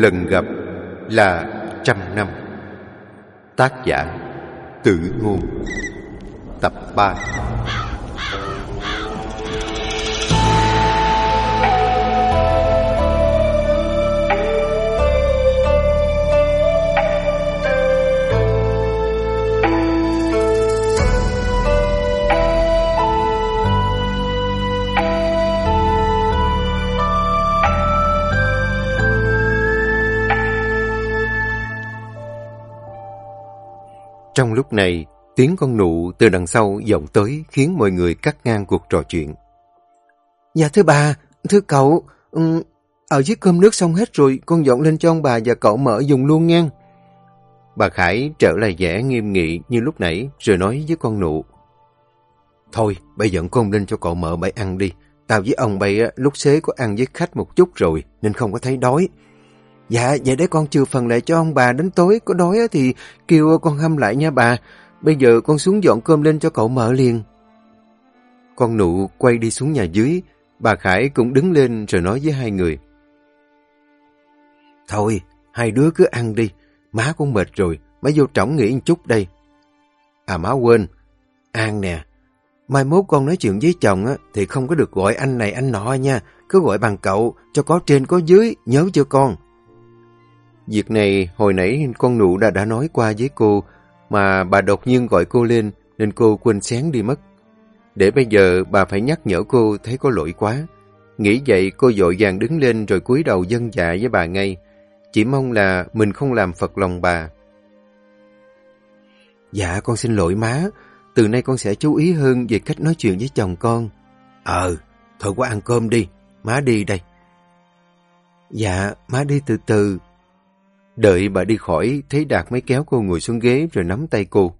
Lần gặp là trăm năm. Tác giả Tử Ngôn Tập 3 Trong lúc này, tiếng con nụ từ đằng sau vọng tới khiến mọi người cắt ngang cuộc trò chuyện. Dạ thưa bà, thưa cậu, um, ở dưới cơm nước xong hết rồi, con dọn lên cho ông bà và cậu mở dùng luôn nha. Bà Khải trở lại vẻ nghiêm nghị như lúc nãy rồi nói với con nụ. Thôi, bây giờ con lên cho cậu mở bãi ăn đi. Tao với ông bây lúc xế có ăn với khách một chút rồi nên không có thấy đói. Dạ, vậy để con chừa phần lại cho ông bà đến tối có đói thì kêu con hâm lại nha bà. Bây giờ con xuống dọn cơm lên cho cậu mở liền. Con nụ quay đi xuống nhà dưới, bà Khải cũng đứng lên rồi nói với hai người. Thôi, hai đứa cứ ăn đi, má cũng mệt rồi, má vô trỏng nghỉ một chút đây. À má quên, An nè, mai mốt con nói chuyện với chồng á, thì không có được gọi anh này anh nọ nha, cứ gọi bằng cậu, cho có trên có dưới, nhớ chưa con? Việc này hồi nãy con nụ đã đã nói qua với cô, mà bà đột nhiên gọi cô lên nên cô quên xén đi mất. Để bây giờ bà phải nhắc nhở cô thấy có lỗi quá. Nghĩ vậy cô dội vàng đứng lên rồi cúi đầu dân dạ với bà ngay. Chỉ mong là mình không làm phật lòng bà. Dạ con xin lỗi má. Từ nay con sẽ chú ý hơn về cách nói chuyện với chồng con. Ờ, thôi qua ăn cơm đi. Má đi đây. Dạ, má đi từ từ. Đợi bà đi khỏi, thấy Đạt mới kéo cô ngồi xuống ghế rồi nắm tay cô.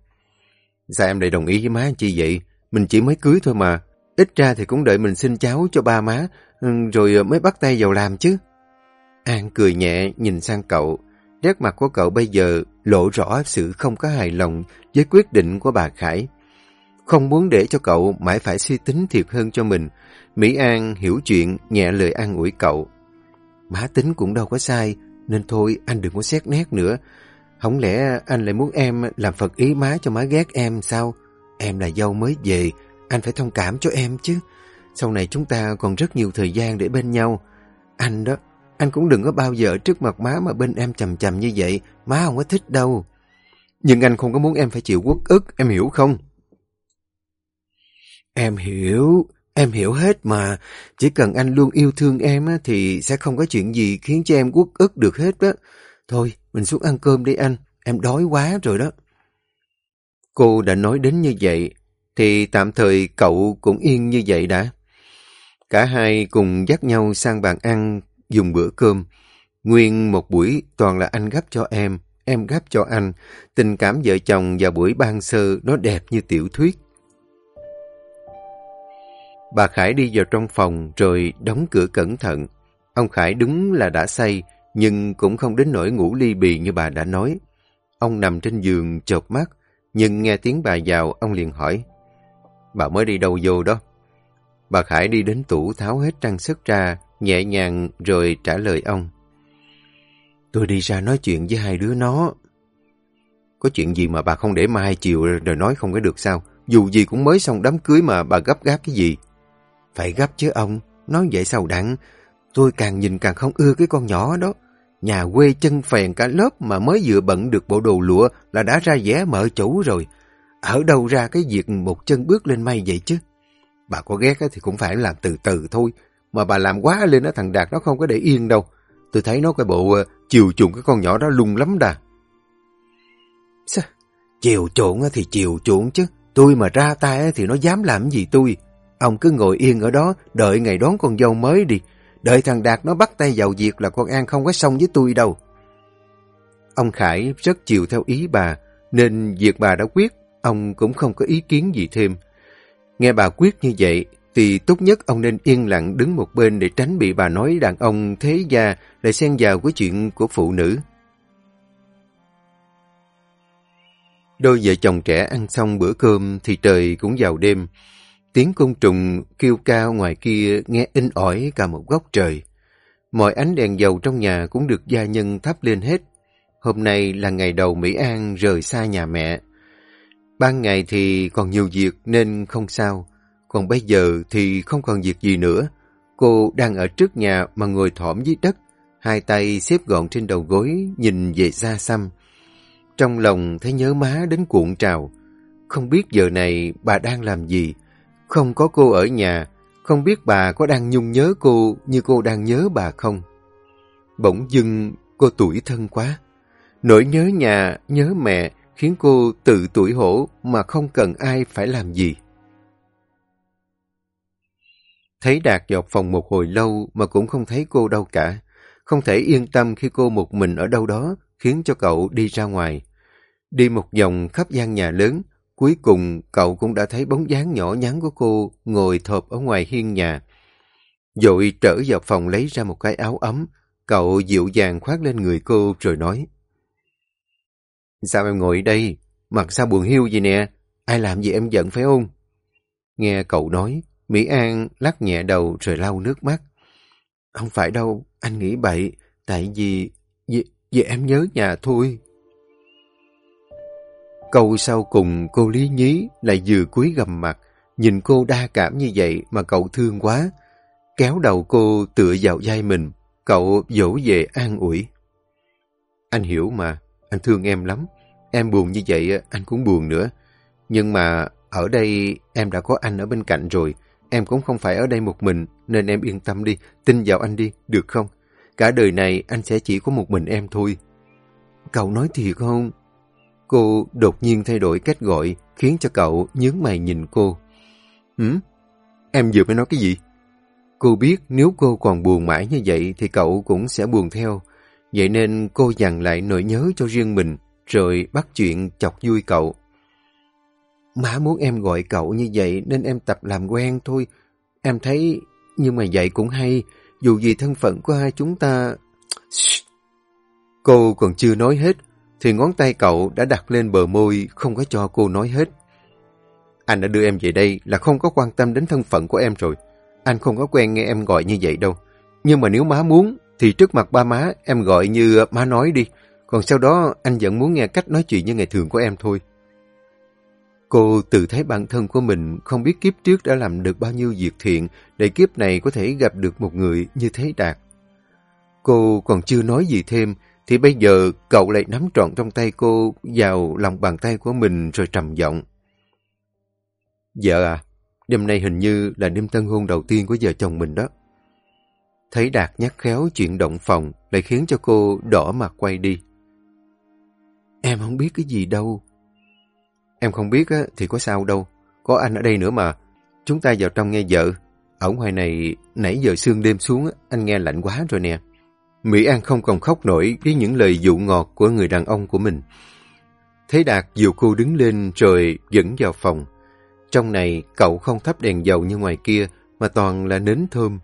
Sao em lại đồng ý với má chị vậy? Mình chỉ mới cưới thôi mà. Ít ra thì cũng đợi mình sinh cháu cho ba má, ừ, rồi mới bắt tay vào làm chứ. An cười nhẹ nhìn sang cậu. Nét mặt của cậu bây giờ lộ rõ sự không có hài lòng với quyết định của bà Khải. Không muốn để cho cậu mãi phải suy tính thiệt hơn cho mình. Mỹ An hiểu chuyện, nhẹ lời an ủi cậu. Má tính cũng đâu có sai, nên thôi anh đừng có xét nét nữa. Không lẽ anh lại muốn em làm phật ý má cho má ghét em sao? Em là dâu mới về, anh phải thông cảm cho em chứ. Sau này chúng ta còn rất nhiều thời gian để bên nhau. Anh đó, anh cũng đừng có bao giờ trước mặt má mà bên em chầm chầm như vậy. Má không có thích đâu. Nhưng anh không có muốn em phải chịu quốc ức, em hiểu không? Em hiểu, em hiểu hết mà. Chỉ cần anh luôn yêu thương em á, thì sẽ không có chuyện gì khiến cho em quốc ức được hết đó. Thôi, mình xuống ăn cơm đi anh. Em đói quá rồi đó. Cô đã nói đến như vậy, thì tạm thời cậu cũng yên như vậy đã. Cả hai cùng dắt nhau sang bàn ăn, dùng bữa cơm. Nguyên một buổi toàn là anh gấp cho em, em gấp cho anh. Tình cảm vợ chồng vào buổi ban sơ nó đẹp như tiểu thuyết. Bà Khải đi vào trong phòng rồi đóng cửa cẩn thận. Ông Khải đúng là đã say, nhưng cũng không đến nỗi ngủ ly bì như bà đã nói. Ông nằm trên giường chợp mắt, nhưng nghe tiếng bà vào, ông liền hỏi. Bà mới đi đâu vô đó? Bà Khải đi đến tủ tháo hết trang sức ra, nhẹ nhàng rồi trả lời ông. Tôi đi ra nói chuyện với hai đứa nó. Có chuyện gì mà bà không để mai chiều rồi nói không có được sao? Dù gì cũng mới xong đám cưới mà bà gấp gáp cái gì. Phải gấp chứ ông, nói vậy sao đặng. Tôi càng nhìn càng không ưa cái con nhỏ đó. Nhà quê chân phèn cả lớp mà mới vừa bận được bộ đồ lụa là đã ra vẻ mở chủ rồi. Ở đâu ra cái việc một chân bước lên mây vậy chứ? Bà có ghét thì cũng phải làm từ từ thôi. Mà bà làm quá lên đó thằng Đạt nó không có để yên đâu. Tôi thấy nó cái bộ uh, chiều chuộng cái con nhỏ đó lung lắm đà. Sao? Chiều chuộng thì chiều chuộng chứ. Tôi mà ra tay thì nó dám làm gì tôi. Ông cứ ngồi yên ở đó, đợi ngày đón con dâu mới đi. Đợi thằng Đạt nó bắt tay vào việc là con An không có xong với tôi đâu. Ông Khải rất chiều theo ý bà, nên việc bà đã quyết, ông cũng không có ý kiến gì thêm. Nghe bà quyết như vậy, thì tốt nhất ông nên yên lặng đứng một bên để tránh bị bà nói đàn ông thế gia lại xen vào cái chuyện của phụ nữ. Đôi vợ chồng trẻ ăn xong bữa cơm thì trời cũng vào đêm. Tiếng côn trùng kêu cao ngoài kia nghe in ỏi cả một góc trời. Mọi ánh đèn dầu trong nhà cũng được gia nhân thắp lên hết. Hôm nay là ngày đầu Mỹ An rời xa nhà mẹ. Ban ngày thì còn nhiều việc nên không sao. Còn bây giờ thì không còn việc gì nữa. Cô đang ở trước nhà mà ngồi thỏm dưới đất, hai tay xếp gọn trên đầu gối, nhìn về xa xăm. Trong lòng thấy nhớ má đến cuộn trào. Không biết giờ này bà đang làm gì. Không có cô ở nhà, không biết bà có đang nhung nhớ cô như cô đang nhớ bà không. Bỗng dưng cô tuổi thân quá. Nỗi nhớ nhà, nhớ mẹ khiến cô tự tuổi hổ mà không cần ai phải làm gì. Thấy Đạt dọc phòng một hồi lâu mà cũng không thấy cô đâu cả. Không thể yên tâm khi cô một mình ở đâu đó, khiến cho cậu đi ra ngoài. Đi một vòng khắp gian nhà lớn, cuối cùng cậu cũng đã thấy bóng dáng nhỏ nhắn của cô ngồi thộp ở ngoài hiên nhà. Dội trở vào phòng lấy ra một cái áo ấm, cậu dịu dàng khoác lên người cô rồi nói. Sao em ngồi đây? Mặt sao buồn hiu gì nè? Ai làm gì em giận phải không? Nghe cậu nói, Mỹ An lắc nhẹ đầu rồi lau nước mắt. Không phải đâu, anh nghĩ bậy, tại vì, vì, vì em nhớ nhà thôi. Câu sau cùng cô Lý Nhí lại vừa cúi gầm mặt, nhìn cô đa cảm như vậy mà cậu thương quá. Kéo đầu cô tựa vào vai mình, cậu dỗ về an ủi. Anh hiểu mà, anh thương em lắm. Em buồn như vậy anh cũng buồn nữa. Nhưng mà ở đây em đã có anh ở bên cạnh rồi. Em cũng không phải ở đây một mình, nên em yên tâm đi, tin vào anh đi, được không? Cả đời này anh sẽ chỉ có một mình em thôi. Cậu nói thiệt không? Cô đột nhiên thay đổi cách gọi, khiến cho cậu nhướng mày nhìn cô. Hử? Em vừa mới nói cái gì? Cô biết nếu cô còn buồn mãi như vậy thì cậu cũng sẽ buồn theo. Vậy nên cô dằn lại nỗi nhớ cho riêng mình, rồi bắt chuyện chọc vui cậu. Má muốn em gọi cậu như vậy nên em tập làm quen thôi. Em thấy, nhưng mà vậy cũng hay, dù gì thân phận của hai chúng ta... Cô còn chưa nói hết, thì ngón tay cậu đã đặt lên bờ môi, không có cho cô nói hết. Anh đã đưa em về đây là không có quan tâm đến thân phận của em rồi. Anh không có quen nghe em gọi như vậy đâu. Nhưng mà nếu má muốn, thì trước mặt ba má em gọi như má nói đi. Còn sau đó anh vẫn muốn nghe cách nói chuyện như ngày thường của em thôi. Cô tự thấy bản thân của mình không biết kiếp trước đã làm được bao nhiêu việc thiện để kiếp này có thể gặp được một người như thế đạt. Cô còn chưa nói gì thêm thì bây giờ cậu lại nắm trọn trong tay cô vào lòng bàn tay của mình rồi trầm giọng. Vợ à, đêm nay hình như là đêm tân hôn đầu tiên của vợ chồng mình đó. Thấy Đạt nhắc khéo chuyện động phòng lại khiến cho cô đỏ mặt quay đi. Em không biết cái gì đâu. Em không biết á, thì có sao đâu. Có anh ở đây nữa mà. Chúng ta vào trong nghe vợ. Ở ngoài này, nãy giờ sương đêm xuống, anh nghe lạnh quá rồi nè. Mỹ An không còn khóc nổi với những lời dụ ngọt của người đàn ông của mình. Thế Đạt dìu cô đứng lên rồi dẫn vào phòng. Trong này, cậu không thắp đèn dầu như ngoài kia, mà toàn là nến thơm.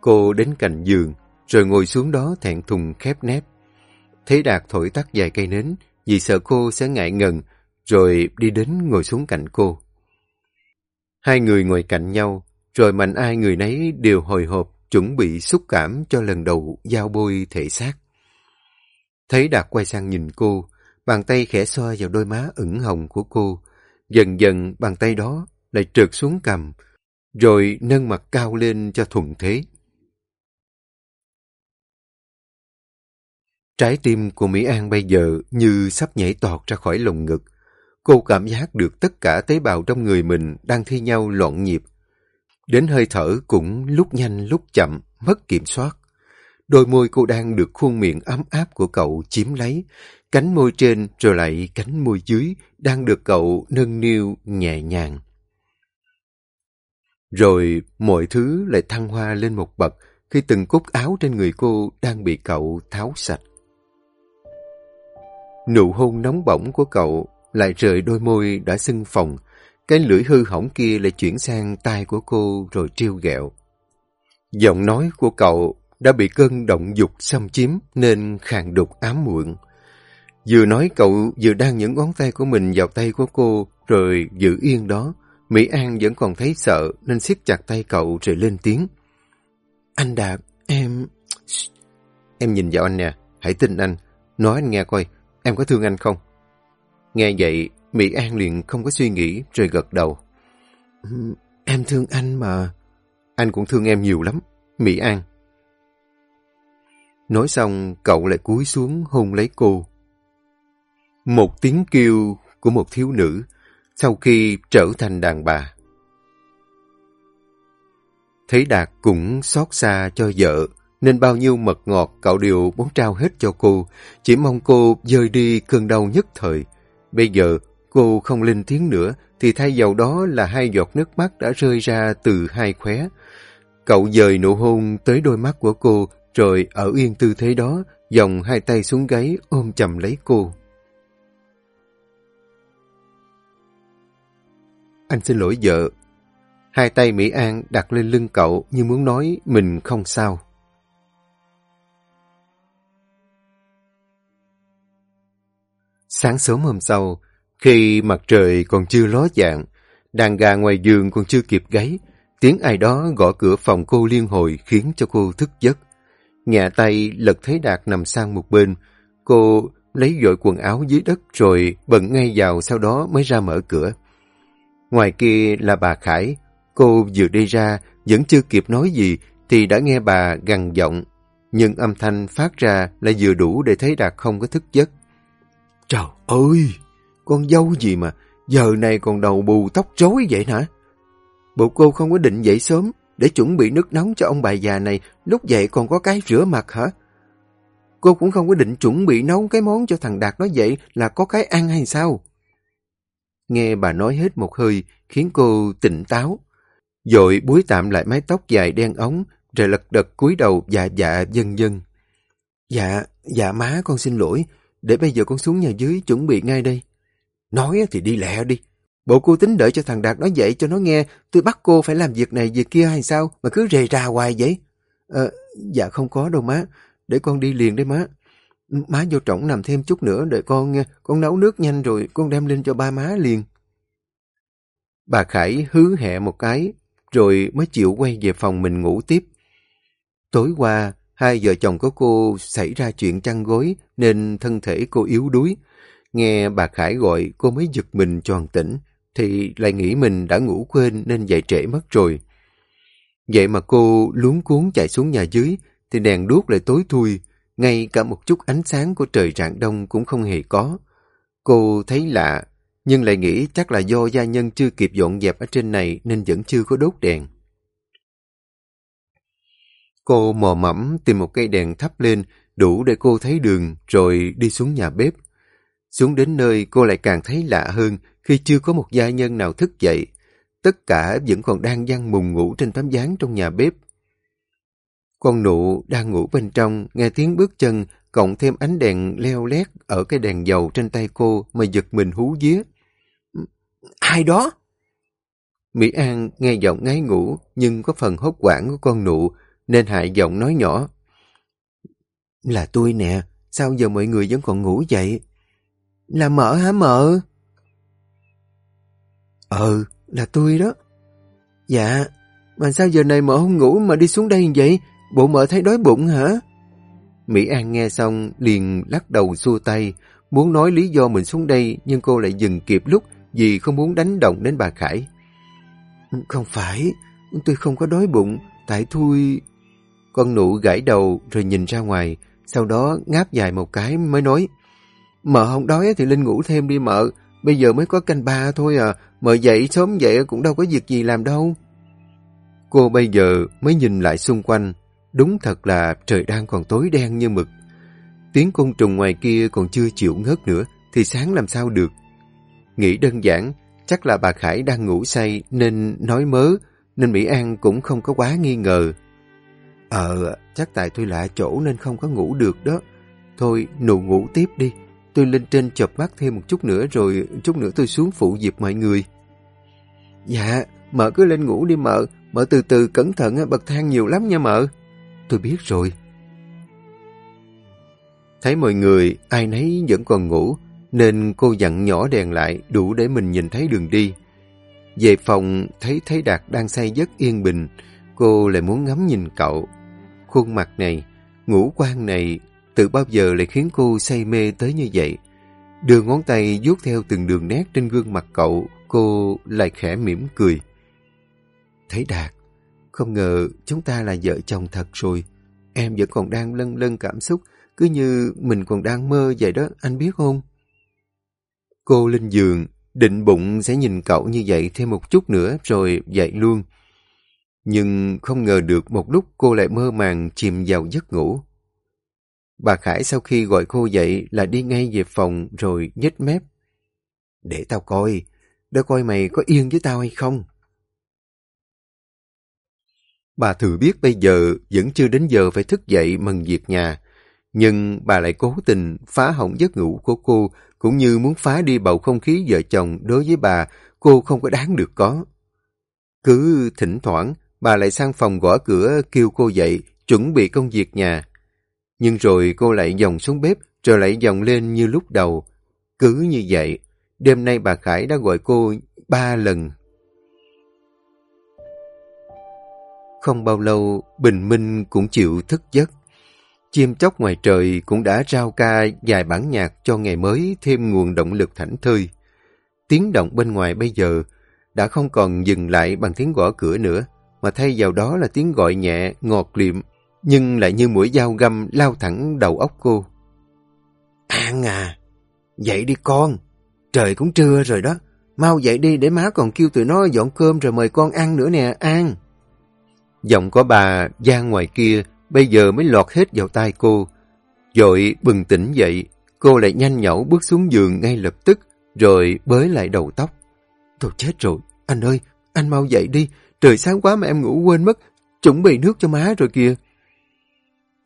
Cô đến cạnh giường, rồi ngồi xuống đó thẹn thùng khép nép. Thế Đạt thổi tắt vài cây nến, vì sợ cô sẽ ngại ngần, rồi đi đến ngồi xuống cạnh cô. Hai người ngồi cạnh nhau, rồi mạnh ai người nấy đều hồi hộp chuẩn bị xúc cảm cho lần đầu giao bôi thể xác. Thấy Đạt quay sang nhìn cô, bàn tay khẽ xoa vào đôi má ửng hồng của cô. Dần dần bàn tay đó lại trượt xuống cầm, rồi nâng mặt cao lên cho thuận thế. Trái tim của Mỹ An bây giờ như sắp nhảy tọt ra khỏi lồng ngực. Cô cảm giác được tất cả tế bào trong người mình đang thi nhau loạn nhịp. Đến hơi thở cũng lúc nhanh lúc chậm, mất kiểm soát. Đôi môi cô đang được khuôn miệng ấm áp của cậu chiếm lấy. Cánh môi trên rồi lại cánh môi dưới đang được cậu nâng niu nhẹ nhàng. Rồi mọi thứ lại thăng hoa lên một bậc khi từng cúc áo trên người cô đang bị cậu tháo sạch. Nụ hôn nóng bỏng của cậu lại rời đôi môi đã sưng phồng, cái lưỡi hư hỏng kia lại chuyển sang tai của cô rồi trêu ghẹo. Giọng nói của cậu đã bị cơn động dục xâm chiếm nên khàn đục ám muộn. Vừa nói cậu vừa đang những ngón tay của mình vào tay của cô rồi giữ yên đó. Mỹ An vẫn còn thấy sợ nên siết chặt tay cậu rồi lên tiếng. Anh Đạt, em... em nhìn vào anh nè, hãy tin anh. Nói anh nghe coi, em có thương anh không? Nghe vậy, Mỹ An liền không có suy nghĩ rồi gật đầu. Em thương anh mà. Anh cũng thương em nhiều lắm, Mỹ An. Nói xong, cậu lại cúi xuống hôn lấy cô. Một tiếng kêu của một thiếu nữ sau khi trở thành đàn bà. Thấy Đạt cũng xót xa cho vợ, nên bao nhiêu mật ngọt cậu đều muốn trao hết cho cô, chỉ mong cô rời đi cơn đau nhất thời. Bây giờ cô không lên tiếng nữa, thì thay vào đó là hai giọt nước mắt đã rơi ra từ hai khóe. Cậu dời nụ hôn tới đôi mắt của cô, rồi ở yên tư thế đó, dòng hai tay xuống gáy ôm chầm lấy cô. Anh xin lỗi vợ. Hai tay Mỹ An đặt lên lưng cậu như muốn nói mình không sao. Sáng sớm hôm sau, khi mặt trời còn chưa ló dạng, đàn gà ngoài giường còn chưa kịp gáy, tiếng ai đó gõ cửa phòng cô liên hồi khiến cho cô thức giấc. Nhà tay lật thấy Đạt nằm sang một bên, cô lấy dội quần áo dưới đất rồi bận ngay vào sau đó mới ra mở cửa. Ngoài kia là bà Khải, cô vừa đi ra, vẫn chưa kịp nói gì thì đã nghe bà gằn giọng, nhưng âm thanh phát ra là vừa đủ để thấy Đạt không có thức giấc. Trời ơi! Con dâu gì mà, giờ này còn đầu bù tóc rối vậy hả? Bộ cô không có định dậy sớm để chuẩn bị nước nóng cho ông bà già này, lúc dậy còn có cái rửa mặt hả? Cô cũng không có định chuẩn bị nấu cái món cho thằng Đạt nó dậy là có cái ăn hay sao? Nghe bà nói hết một hơi khiến cô tỉnh táo. Rồi búi tạm lại mái tóc dài đen ống rồi lật đật cúi đầu dạ dạ dân dân. Dạ, dạ má con xin lỗi, để bây giờ con xuống nhà dưới chuẩn bị ngay đây. Nói thì đi lẹ đi. Bộ cô tính đợi cho thằng Đạt nói dậy cho nó nghe tôi bắt cô phải làm việc này việc kia hay sao mà cứ rề ra hoài vậy? Ờ, dạ không có đâu má. Để con đi liền đấy má. Má vô trọng nằm thêm chút nữa đợi con nghe. Con nấu nước nhanh rồi con đem lên cho ba má liền. Bà Khải hứ hẹ một cái rồi mới chịu quay về phòng mình ngủ tiếp. Tối qua, hai vợ chồng của cô xảy ra chuyện chăn gối nên thân thể cô yếu đuối. Nghe bà Khải gọi cô mới giật mình tròn tỉnh, thì lại nghĩ mình đã ngủ quên nên dậy trễ mất rồi. Vậy mà cô luống cuốn chạy xuống nhà dưới, thì đèn đuốc lại tối thui, ngay cả một chút ánh sáng của trời rạng đông cũng không hề có. Cô thấy lạ, nhưng lại nghĩ chắc là do gia nhân chưa kịp dọn dẹp ở trên này nên vẫn chưa có đốt đèn. Cô mò mẫm tìm một cây đèn thắp lên đủ để cô thấy đường rồi đi xuống nhà bếp. Xuống đến nơi cô lại càng thấy lạ hơn khi chưa có một gia nhân nào thức dậy. Tất cả vẫn còn đang giăng mùng ngủ trên tấm gián trong nhà bếp. Con nụ đang ngủ bên trong, nghe tiếng bước chân, cộng thêm ánh đèn leo lét ở cái đèn dầu trên tay cô mà giật mình hú vía. Ai đó? Mỹ An nghe giọng ngáy ngủ nhưng có phần hốt quảng của con nụ nên hại giọng nói nhỏ. Là tôi nè, sao giờ mọi người vẫn còn ngủ vậy? Là mợ hả mợ? Ừ, là tôi đó. Dạ, mà sao giờ này mợ không ngủ mà đi xuống đây vậy? Bộ mợ thấy đói bụng hả? Mỹ An nghe xong liền lắc đầu xua tay, muốn nói lý do mình xuống đây nhưng cô lại dừng kịp lúc vì không muốn đánh động đến bà Khải. Không phải, tôi không có đói bụng, tại thui... Con nụ gãi đầu rồi nhìn ra ngoài, sau đó ngáp dài một cái mới nói Mợ không đói thì Linh ngủ thêm đi mợ, bây giờ mới có canh ba thôi à, mợ dậy sớm vậy cũng đâu có việc gì làm đâu. Cô bây giờ mới nhìn lại xung quanh, đúng thật là trời đang còn tối đen như mực. Tiếng côn trùng ngoài kia còn chưa chịu ngớt nữa, thì sáng làm sao được. Nghĩ đơn giản, chắc là bà Khải đang ngủ say nên nói mớ, nên Mỹ An cũng không có quá nghi ngờ. Ờ, chắc tại tôi lạ chỗ nên không có ngủ được đó. Thôi, nụ ngủ tiếp đi. Tôi lên trên chập mắt thêm một chút nữa rồi chút nữa tôi xuống phụ dịp mọi người. Dạ, mợ cứ lên ngủ đi mợ. Mợ từ từ cẩn thận, bậc thang nhiều lắm nha mợ. Tôi biết rồi. Thấy mọi người, ai nấy vẫn còn ngủ, nên cô dặn nhỏ đèn lại đủ để mình nhìn thấy đường đi. Về phòng, thấy Thấy Đạt đang say giấc yên bình, cô lại muốn ngắm nhìn cậu. Khuôn mặt này, ngũ quan này từ bao giờ lại khiến cô say mê tới như vậy. Đưa ngón tay vuốt theo từng đường nét trên gương mặt cậu, cô lại khẽ mỉm cười. Thấy Đạt, không ngờ chúng ta là vợ chồng thật rồi. Em vẫn còn đang lân lân cảm xúc, cứ như mình còn đang mơ vậy đó, anh biết không? Cô lên giường, định bụng sẽ nhìn cậu như vậy thêm một chút nữa rồi dậy luôn. Nhưng không ngờ được một lúc cô lại mơ màng chìm vào giấc ngủ. Bà Khải sau khi gọi cô dậy là đi ngay về phòng rồi nhếch mép. Để tao coi, để coi mày có yên với tao hay không. Bà thử biết bây giờ vẫn chưa đến giờ phải thức dậy mừng việc nhà, nhưng bà lại cố tình phá hỏng giấc ngủ của cô, cũng như muốn phá đi bầu không khí vợ chồng đối với bà, cô không có đáng được có. Cứ thỉnh thoảng, bà lại sang phòng gõ cửa kêu cô dậy, chuẩn bị công việc nhà. Nhưng rồi cô lại dòng xuống bếp, rồi lại dòng lên như lúc đầu. Cứ như vậy, đêm nay bà Khải đã gọi cô ba lần. Không bao lâu, Bình Minh cũng chịu thức giấc. Chim chóc ngoài trời cũng đã rao ca vài bản nhạc cho ngày mới thêm nguồn động lực thảnh thơi. Tiếng động bên ngoài bây giờ đã không còn dừng lại bằng tiếng gõ cửa nữa, mà thay vào đó là tiếng gọi nhẹ, ngọt liệm, nhưng lại như mũi dao găm lao thẳng đầu óc cô. An à, dậy đi con, trời cũng trưa rồi đó, mau dậy đi để má còn kêu tụi nó dọn cơm rồi mời con ăn nữa nè, An. Giọng của bà gian ngoài kia bây giờ mới lọt hết vào tai cô. Rồi bừng tỉnh dậy, cô lại nhanh nhẩu bước xuống giường ngay lập tức, rồi bới lại đầu tóc. Tôi chết rồi, anh ơi, anh mau dậy đi, trời sáng quá mà em ngủ quên mất, chuẩn bị nước cho má rồi kìa.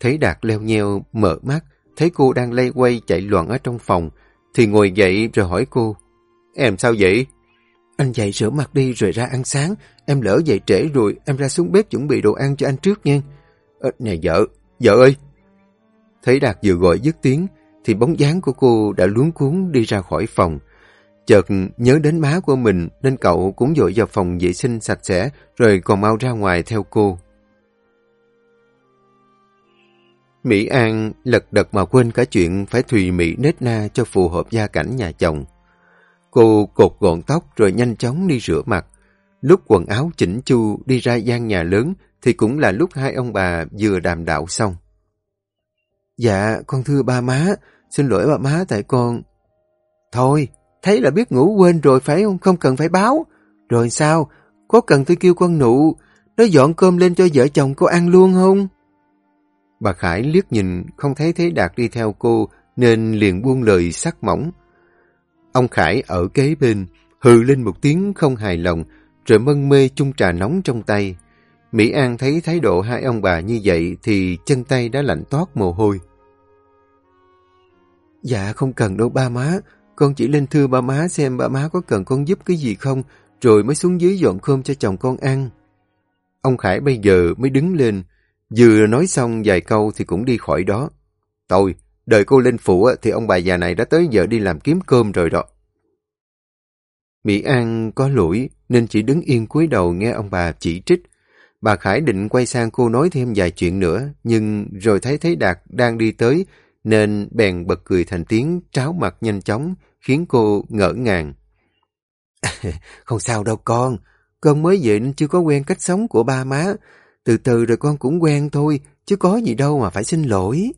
Thấy Đạt leo nheo, mở mắt, thấy cô đang lay quay chạy loạn ở trong phòng, thì ngồi dậy rồi hỏi cô, Em sao vậy? Anh dậy rửa mặt đi rồi ra ăn sáng, em lỡ dậy trễ rồi, em ra xuống bếp chuẩn bị đồ ăn cho anh trước nha. À, nè vợ, vợ ơi! Thấy Đạt vừa gọi dứt tiếng, thì bóng dáng của cô đã luống cuốn đi ra khỏi phòng. Chợt nhớ đến má của mình nên cậu cũng dội vào phòng vệ sinh sạch sẽ rồi còn mau ra ngoài theo cô. Mỹ An lật đật mà quên cả chuyện phải thùy mỹ nết na cho phù hợp gia cảnh nhà chồng. Cô cột gọn tóc rồi nhanh chóng đi rửa mặt. Lúc quần áo chỉnh chu đi ra gian nhà lớn thì cũng là lúc hai ông bà vừa đàm đạo xong. Dạ, con thưa ba má, xin lỗi ba má tại con... Thôi, thấy là biết ngủ quên rồi phải không? Không cần phải báo. Rồi sao? Có cần tôi kêu con nụ, nó dọn cơm lên cho vợ chồng cô ăn luôn không? Bà Khải liếc nhìn, không thấy Thế Đạt đi theo cô, nên liền buông lời sắc mỏng. Ông Khải ở kế bên, hừ lên một tiếng không hài lòng, rồi mân mê chung trà nóng trong tay. Mỹ An thấy thái độ hai ông bà như vậy thì chân tay đã lạnh toát mồ hôi. Dạ không cần đâu ba má, con chỉ lên thưa ba má xem ba má có cần con giúp cái gì không, rồi mới xuống dưới dọn cơm cho chồng con ăn. Ông Khải bây giờ mới đứng lên, vừa nói xong vài câu thì cũng đi khỏi đó. Tôi, đợi cô lên phủ thì ông bà già này đã tới giờ đi làm kiếm cơm rồi đó. Mỹ An có lỗi nên chỉ đứng yên cúi đầu nghe ông bà chỉ trích. Bà Khải định quay sang cô nói thêm vài chuyện nữa, nhưng rồi thấy Thấy Đạt đang đi tới, nên bèn bật cười thành tiếng tráo mặt nhanh chóng, khiến cô ngỡ ngàng. Không sao đâu con, con mới về nên chưa có quen cách sống của ba má. Từ từ rồi con cũng quen thôi, chứ có gì đâu mà phải xin lỗi.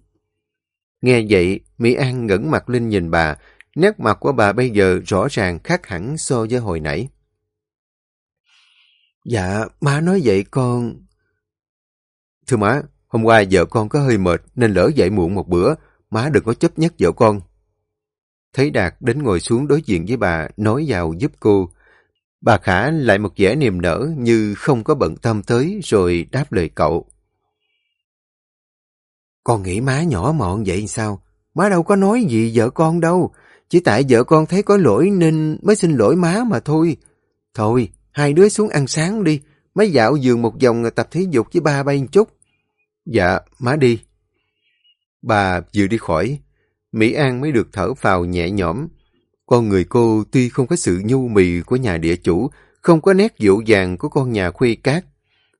Nghe vậy, Mỹ An ngẩng mặt lên nhìn bà, nét mặt của bà bây giờ rõ ràng khác hẳn so với hồi nãy. Dạ, má nói vậy con... Thưa má, hôm qua vợ con có hơi mệt nên lỡ dậy muộn một bữa, má đừng có chấp nhất vợ con. Thấy Đạt đến ngồi xuống đối diện với bà, nói vào giúp cô. Bà Khả lại một vẻ niềm nở như không có bận tâm tới rồi đáp lời cậu. Con nghĩ má nhỏ mọn vậy sao? Má đâu có nói gì vợ con đâu. Chỉ tại vợ con thấy có lỗi nên mới xin lỗi má mà thôi. Thôi, hai đứa xuống ăn sáng đi. Má dạo giường một vòng tập thể dục với ba bay một chút. Dạ, má đi. Bà vừa đi khỏi, Mỹ An mới được thở vào nhẹ nhõm. Con người cô tuy không có sự nhu mì của nhà địa chủ, không có nét dịu dàng của con nhà khuê cát,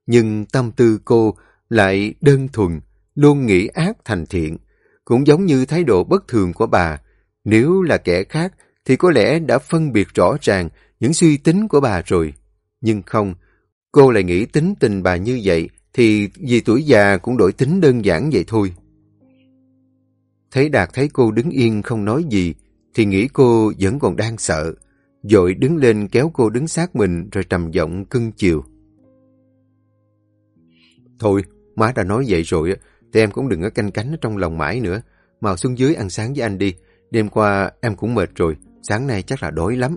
nhưng tâm tư cô lại đơn thuần, luôn nghĩ ác thành thiện. Cũng giống như thái độ bất thường của bà. Nếu là kẻ khác thì có lẽ đã phân biệt rõ ràng những suy tính của bà rồi. Nhưng không, cô lại nghĩ tính tình bà như vậy thì vì tuổi già cũng đổi tính đơn giản vậy thôi. Thấy Đạt thấy cô đứng yên không nói gì thì nghĩ cô vẫn còn đang sợ. Dội đứng lên kéo cô đứng sát mình rồi trầm giọng cưng chiều. Thôi, má đã nói vậy rồi, thì em cũng đừng có canh cánh trong lòng mãi nữa. Mau xuống dưới ăn sáng với anh đi. Đêm qua em cũng mệt rồi, sáng nay chắc là đói lắm.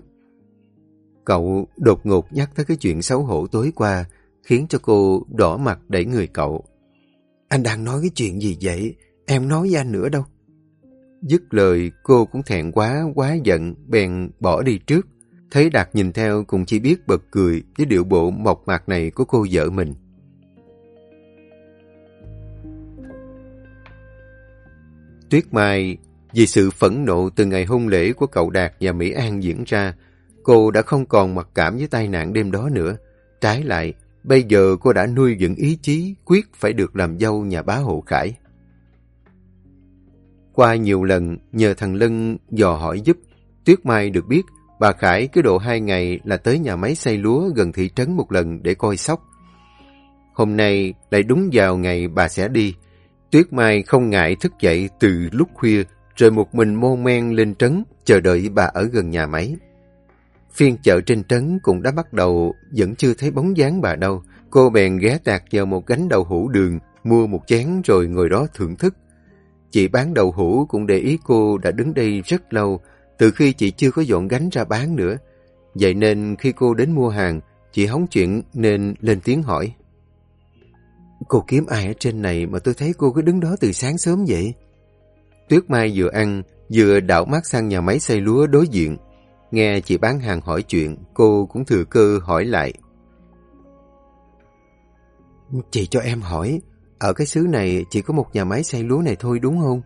Cậu đột ngột nhắc tới cái chuyện xấu hổ tối qua, khiến cho cô đỏ mặt đẩy người cậu. Anh đang nói cái chuyện gì vậy? Em nói với anh nữa đâu. Dứt lời, cô cũng thẹn quá, quá giận, bèn bỏ đi trước. Thấy Đạt nhìn theo cũng chỉ biết bật cười với điệu bộ mộc mạc này của cô vợ mình. Tuyết Mai, vì sự phẫn nộ từ ngày hôn lễ của cậu Đạt và Mỹ An diễn ra, cô đã không còn mặc cảm với tai nạn đêm đó nữa. Trái lại, bây giờ cô đã nuôi dưỡng ý chí quyết phải được làm dâu nhà bá hộ Khải. Qua nhiều lần, nhờ thằng Lân dò hỏi giúp, Tuyết Mai được biết bà Khải cứ độ hai ngày là tới nhà máy xây lúa gần thị trấn một lần để coi sóc. Hôm nay lại đúng vào ngày bà sẽ đi. Tuyết Mai không ngại thức dậy từ lúc khuya rồi một mình mô men lên trấn chờ đợi bà ở gần nhà máy. Phiên chợ trên trấn cũng đã bắt đầu, vẫn chưa thấy bóng dáng bà đâu. Cô bèn ghé tạc vào một gánh đậu hũ đường, mua một chén rồi ngồi đó thưởng thức. Chị bán đậu hũ cũng để ý cô đã đứng đây rất lâu, từ khi chị chưa có dọn gánh ra bán nữa. Vậy nên khi cô đến mua hàng, chị hóng chuyện nên lên tiếng hỏi. Cô kiếm ai ở trên này mà tôi thấy cô cứ đứng đó từ sáng sớm vậy? Tuyết Mai vừa ăn, vừa đảo mắt sang nhà máy xây lúa đối diện. Nghe chị bán hàng hỏi chuyện, cô cũng thừa cơ hỏi lại. Chị cho em hỏi, ở cái xứ này chỉ có một nhà máy xây lúa này thôi đúng không?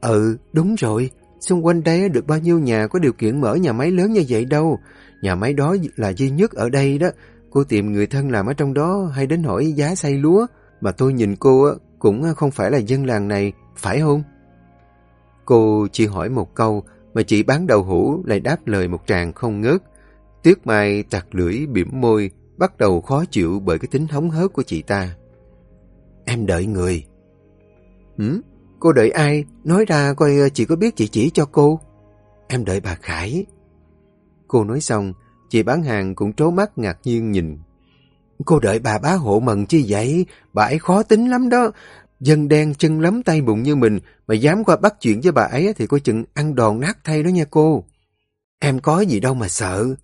Ừ, đúng rồi. Xung quanh đây được bao nhiêu nhà có điều kiện mở nhà máy lớn như vậy đâu. Nhà máy đó là duy nhất ở đây đó. Cô tìm người thân làm ở trong đó hay đến hỏi giá xây lúa. Mà tôi nhìn cô cũng không phải là dân làng này, phải không? Cô chỉ hỏi một câu mà chị bán đầu hũ lại đáp lời một tràng không ngớt. Tuyết Mai chặt lưỡi bỉm môi, bắt đầu khó chịu bởi cái tính hóng hớt của chị ta. Em đợi người. Hử? Cô đợi ai? Nói ra coi ờ, chị có biết chị chỉ cho cô. Em đợi bà Khải. Cô nói xong, chị bán hàng cũng trố mắt ngạc nhiên nhìn. Cô đợi bà bá hộ mần chi vậy? Bà ấy khó tính lắm đó. Dân đen chân lắm tay bụng như mình mà dám qua bắt chuyện với bà ấy thì coi chừng ăn đòn nát thay đó nha cô. Em có gì đâu mà sợ.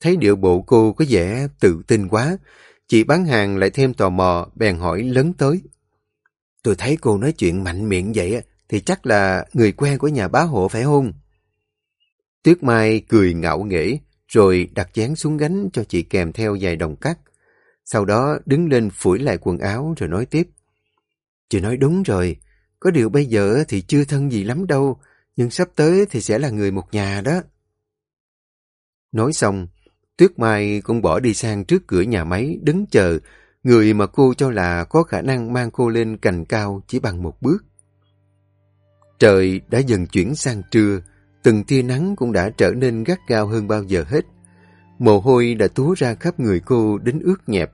Thấy điệu bộ cô có vẻ tự tin quá, chị bán hàng lại thêm tò mò, bèn hỏi lớn tới. Tôi thấy cô nói chuyện mạnh miệng vậy thì chắc là người quen của nhà bá hộ phải không? Tuyết Mai cười ngạo nghễ, rồi đặt chén xuống gánh cho chị kèm theo vài đồng cắt. Sau đó đứng lên phủi lại quần áo rồi nói tiếp. Chị nói đúng rồi, có điều bây giờ thì chưa thân gì lắm đâu, nhưng sắp tới thì sẽ là người một nhà đó. Nói xong, Tuyết Mai cũng bỏ đi sang trước cửa nhà máy đứng chờ, người mà cô cho là có khả năng mang cô lên cành cao chỉ bằng một bước. Trời đã dần chuyển sang trưa, từng tia nắng cũng đã trở nên gắt gao hơn bao giờ hết. Mồ hôi đã túa ra khắp người cô đến ướt nhẹp.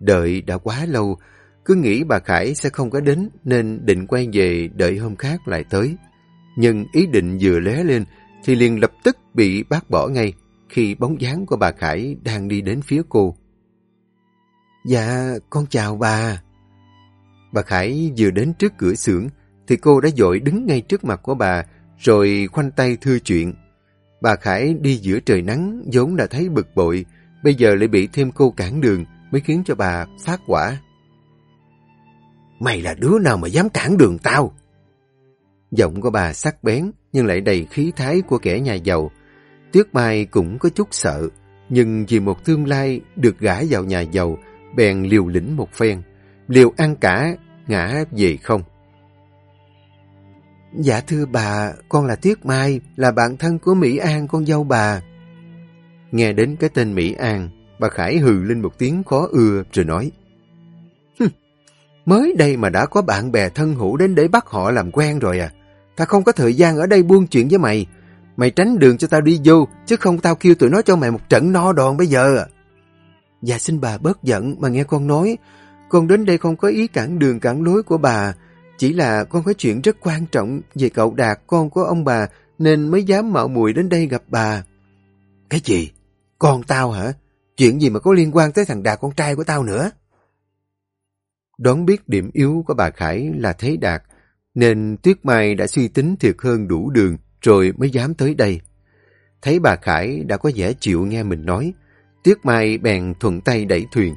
Đợi đã quá lâu, cứ nghĩ bà Khải sẽ không có đến nên định quay về đợi hôm khác lại tới. Nhưng ý định vừa lé lên thì liền lập tức bị bác bỏ ngay khi bóng dáng của bà Khải đang đi đến phía cô. Dạ, con chào bà. Bà Khải vừa đến trước cửa xưởng thì cô đã dội đứng ngay trước mặt của bà rồi khoanh tay thưa chuyện. Bà Khải đi giữa trời nắng vốn đã thấy bực bội, bây giờ lại bị thêm cô cản đường mới khiến cho bà phát quả. Mày là đứa nào mà dám cản đường tao? Giọng của bà sắc bén nhưng lại đầy khí thái của kẻ nhà giàu. Tuyết Mai cũng có chút sợ, nhưng vì một tương lai được gả vào nhà giàu, bèn liều lĩnh một phen. Liều ăn cả, ngã về không. Dạ thưa bà, con là Tuyết Mai, là bạn thân của Mỹ An, con dâu bà. Nghe đến cái tên Mỹ An, bà Khải hừ lên một tiếng khó ưa rồi nói. Mới đây mà đã có bạn bè thân hữu đến để bắt họ làm quen rồi à. Ta không có thời gian ở đây buôn chuyện với mày. Mày tránh đường cho tao đi vô, chứ không tao kêu tụi nó cho mày một trận no đòn bây giờ. Dạ xin bà bớt giận mà nghe con nói. Con đến đây không có ý cản đường cản lối của bà. Chỉ là con có chuyện rất quan trọng về cậu Đạt con của ông bà nên mới dám mạo muội đến đây gặp bà. Cái gì? Con tao hả? Chuyện gì mà có liên quan tới thằng Đạt con trai của tao nữa? Đoán biết điểm yếu của bà Khải là thấy Đạt, nên Tuyết Mai đã suy tính thiệt hơn đủ đường rồi mới dám tới đây. Thấy bà Khải đã có vẻ chịu nghe mình nói, Tuyết Mai bèn thuận tay đẩy thuyền.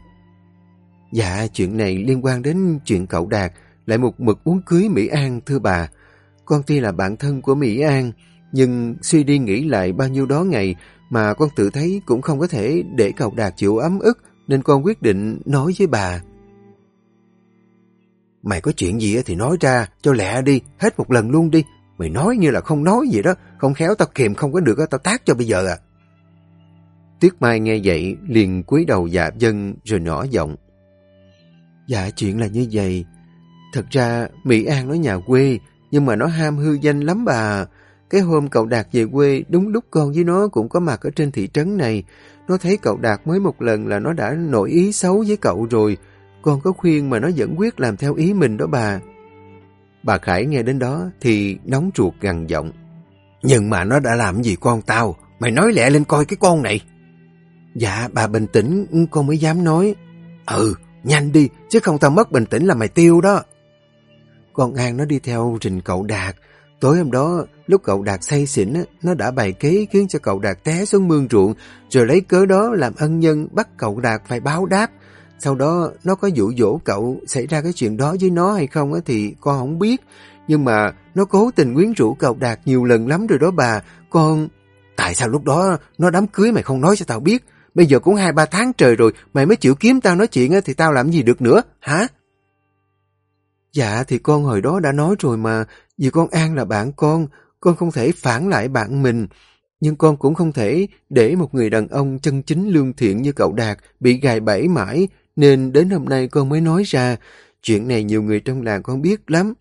Dạ, chuyện này liên quan đến chuyện cậu Đạt, lại một mực muốn cưới Mỹ An, thưa bà. Con tuy là bạn thân của Mỹ An, nhưng suy đi nghĩ lại bao nhiêu đó ngày mà con tự thấy cũng không có thể để cậu Đạt chịu ấm ức, nên con quyết định nói với bà. Mày có chuyện gì thì nói ra, cho lẹ đi, hết một lần luôn đi. Mày nói như là không nói gì đó, không khéo tao kìm không có được, tao tác cho bây giờ à. Tuyết Mai nghe vậy, liền cúi đầu dạ dân rồi nhỏ giọng. Dạ chuyện là như vậy. Thật ra Mỹ An nó nhà quê, nhưng mà nó ham hư danh lắm bà. Cái hôm cậu Đạt về quê, đúng lúc con với nó cũng có mặt ở trên thị trấn này. Nó thấy cậu Đạt mới một lần là nó đã nổi ý xấu với cậu rồi. Con có khuyên mà nó vẫn quyết làm theo ý mình đó bà. Bà Khải nghe đến đó thì nóng ruột gằn giọng. Nhưng mà nó đã làm gì con tao? Mày nói lẹ lên coi cái con này. Dạ, bà bình tĩnh, con mới dám nói. Ừ, nhanh đi, chứ không tao mất bình tĩnh là mày tiêu đó. Con An nó đi theo trình cậu Đạt. Tối hôm đó, lúc cậu Đạt say xỉn, nó đã bày kế khiến cho cậu Đạt té xuống mương ruộng, rồi lấy cớ đó làm ân nhân bắt cậu Đạt phải báo đáp. Sau đó, nó có dụ dỗ cậu xảy ra cái chuyện đó với nó hay không thì con không biết. Nhưng mà nó cố tình quyến rũ cậu Đạt nhiều lần lắm rồi đó bà. Con... Tại sao lúc đó nó đám cưới mày không nói cho tao biết? Bây giờ cũng hai ba tháng trời rồi, mày mới chịu kiếm tao nói chuyện thì tao làm gì được nữa, hả? Dạ thì con hồi đó đã nói rồi mà, vì con An là bạn con, con không thể phản lại bạn mình. Nhưng con cũng không thể để một người đàn ông chân chính lương thiện như cậu Đạt bị gài bẫy mãi, nên đến hôm nay con mới nói ra. Chuyện này nhiều người trong làng con biết lắm.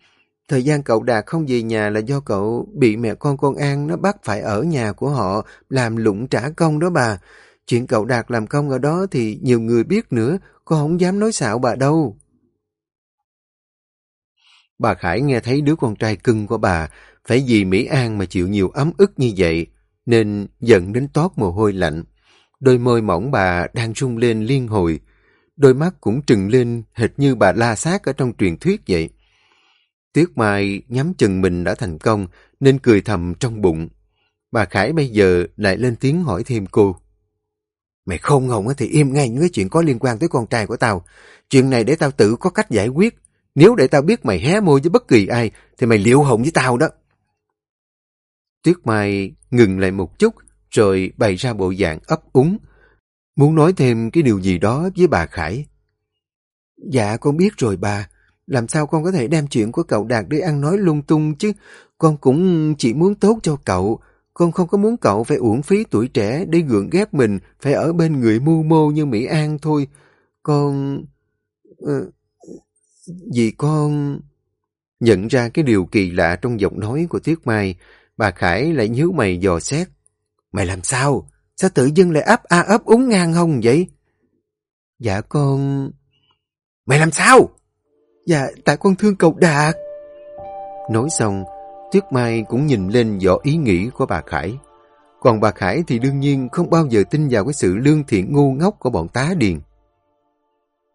Thời gian cậu Đạt không về nhà là do cậu bị mẹ con con An nó bắt phải ở nhà của họ làm lụng trả công đó bà. Chuyện cậu Đạt làm công ở đó thì nhiều người biết nữa, con không dám nói xạo bà đâu. Bà Khải nghe thấy đứa con trai cưng của bà phải vì Mỹ An mà chịu nhiều ấm ức như vậy, nên giận đến toát mồ hôi lạnh. Đôi môi mỏng bà đang rung lên liên hồi, đôi mắt cũng trừng lên hệt như bà la sát ở trong truyền thuyết vậy. Tuyết Mai nhắm chừng mình đã thành công nên cười thầm trong bụng. Bà Khải bây giờ lại lên tiếng hỏi thêm cô. Mày không ngồng thì im ngay những cái chuyện có liên quan tới con trai của tao. Chuyện này để tao tự có cách giải quyết. Nếu để tao biết mày hé môi với bất kỳ ai, thì mày liệu hồn với tao đó. Tuyết Mai ngừng lại một chút, rồi bày ra bộ dạng ấp úng. Muốn nói thêm cái điều gì đó với bà Khải. Dạ con biết rồi bà. Làm sao con có thể đem chuyện của cậu Đạt đi ăn nói lung tung chứ? Con cũng chỉ muốn tốt cho cậu. Con không có muốn cậu phải uổng phí tuổi trẻ để gượng ghép mình phải ở bên người mưu mô như Mỹ An thôi. Con... Ờ, vì con... Nhận ra cái điều kỳ lạ trong giọng nói của Tiết Mai, bà Khải lại nhíu mày dò xét. Mày làm sao? Sao tự dưng lại ấp a ấp úng ngang hông vậy? Dạ con... Mày làm sao? Dạ, tại con thương cậu Đạt. Nói xong, Tuyết Mai cũng nhìn lên dõi ý nghĩ của bà Khải. Còn bà Khải thì đương nhiên không bao giờ tin vào cái sự lương thiện ngu ngốc của bọn tá điền.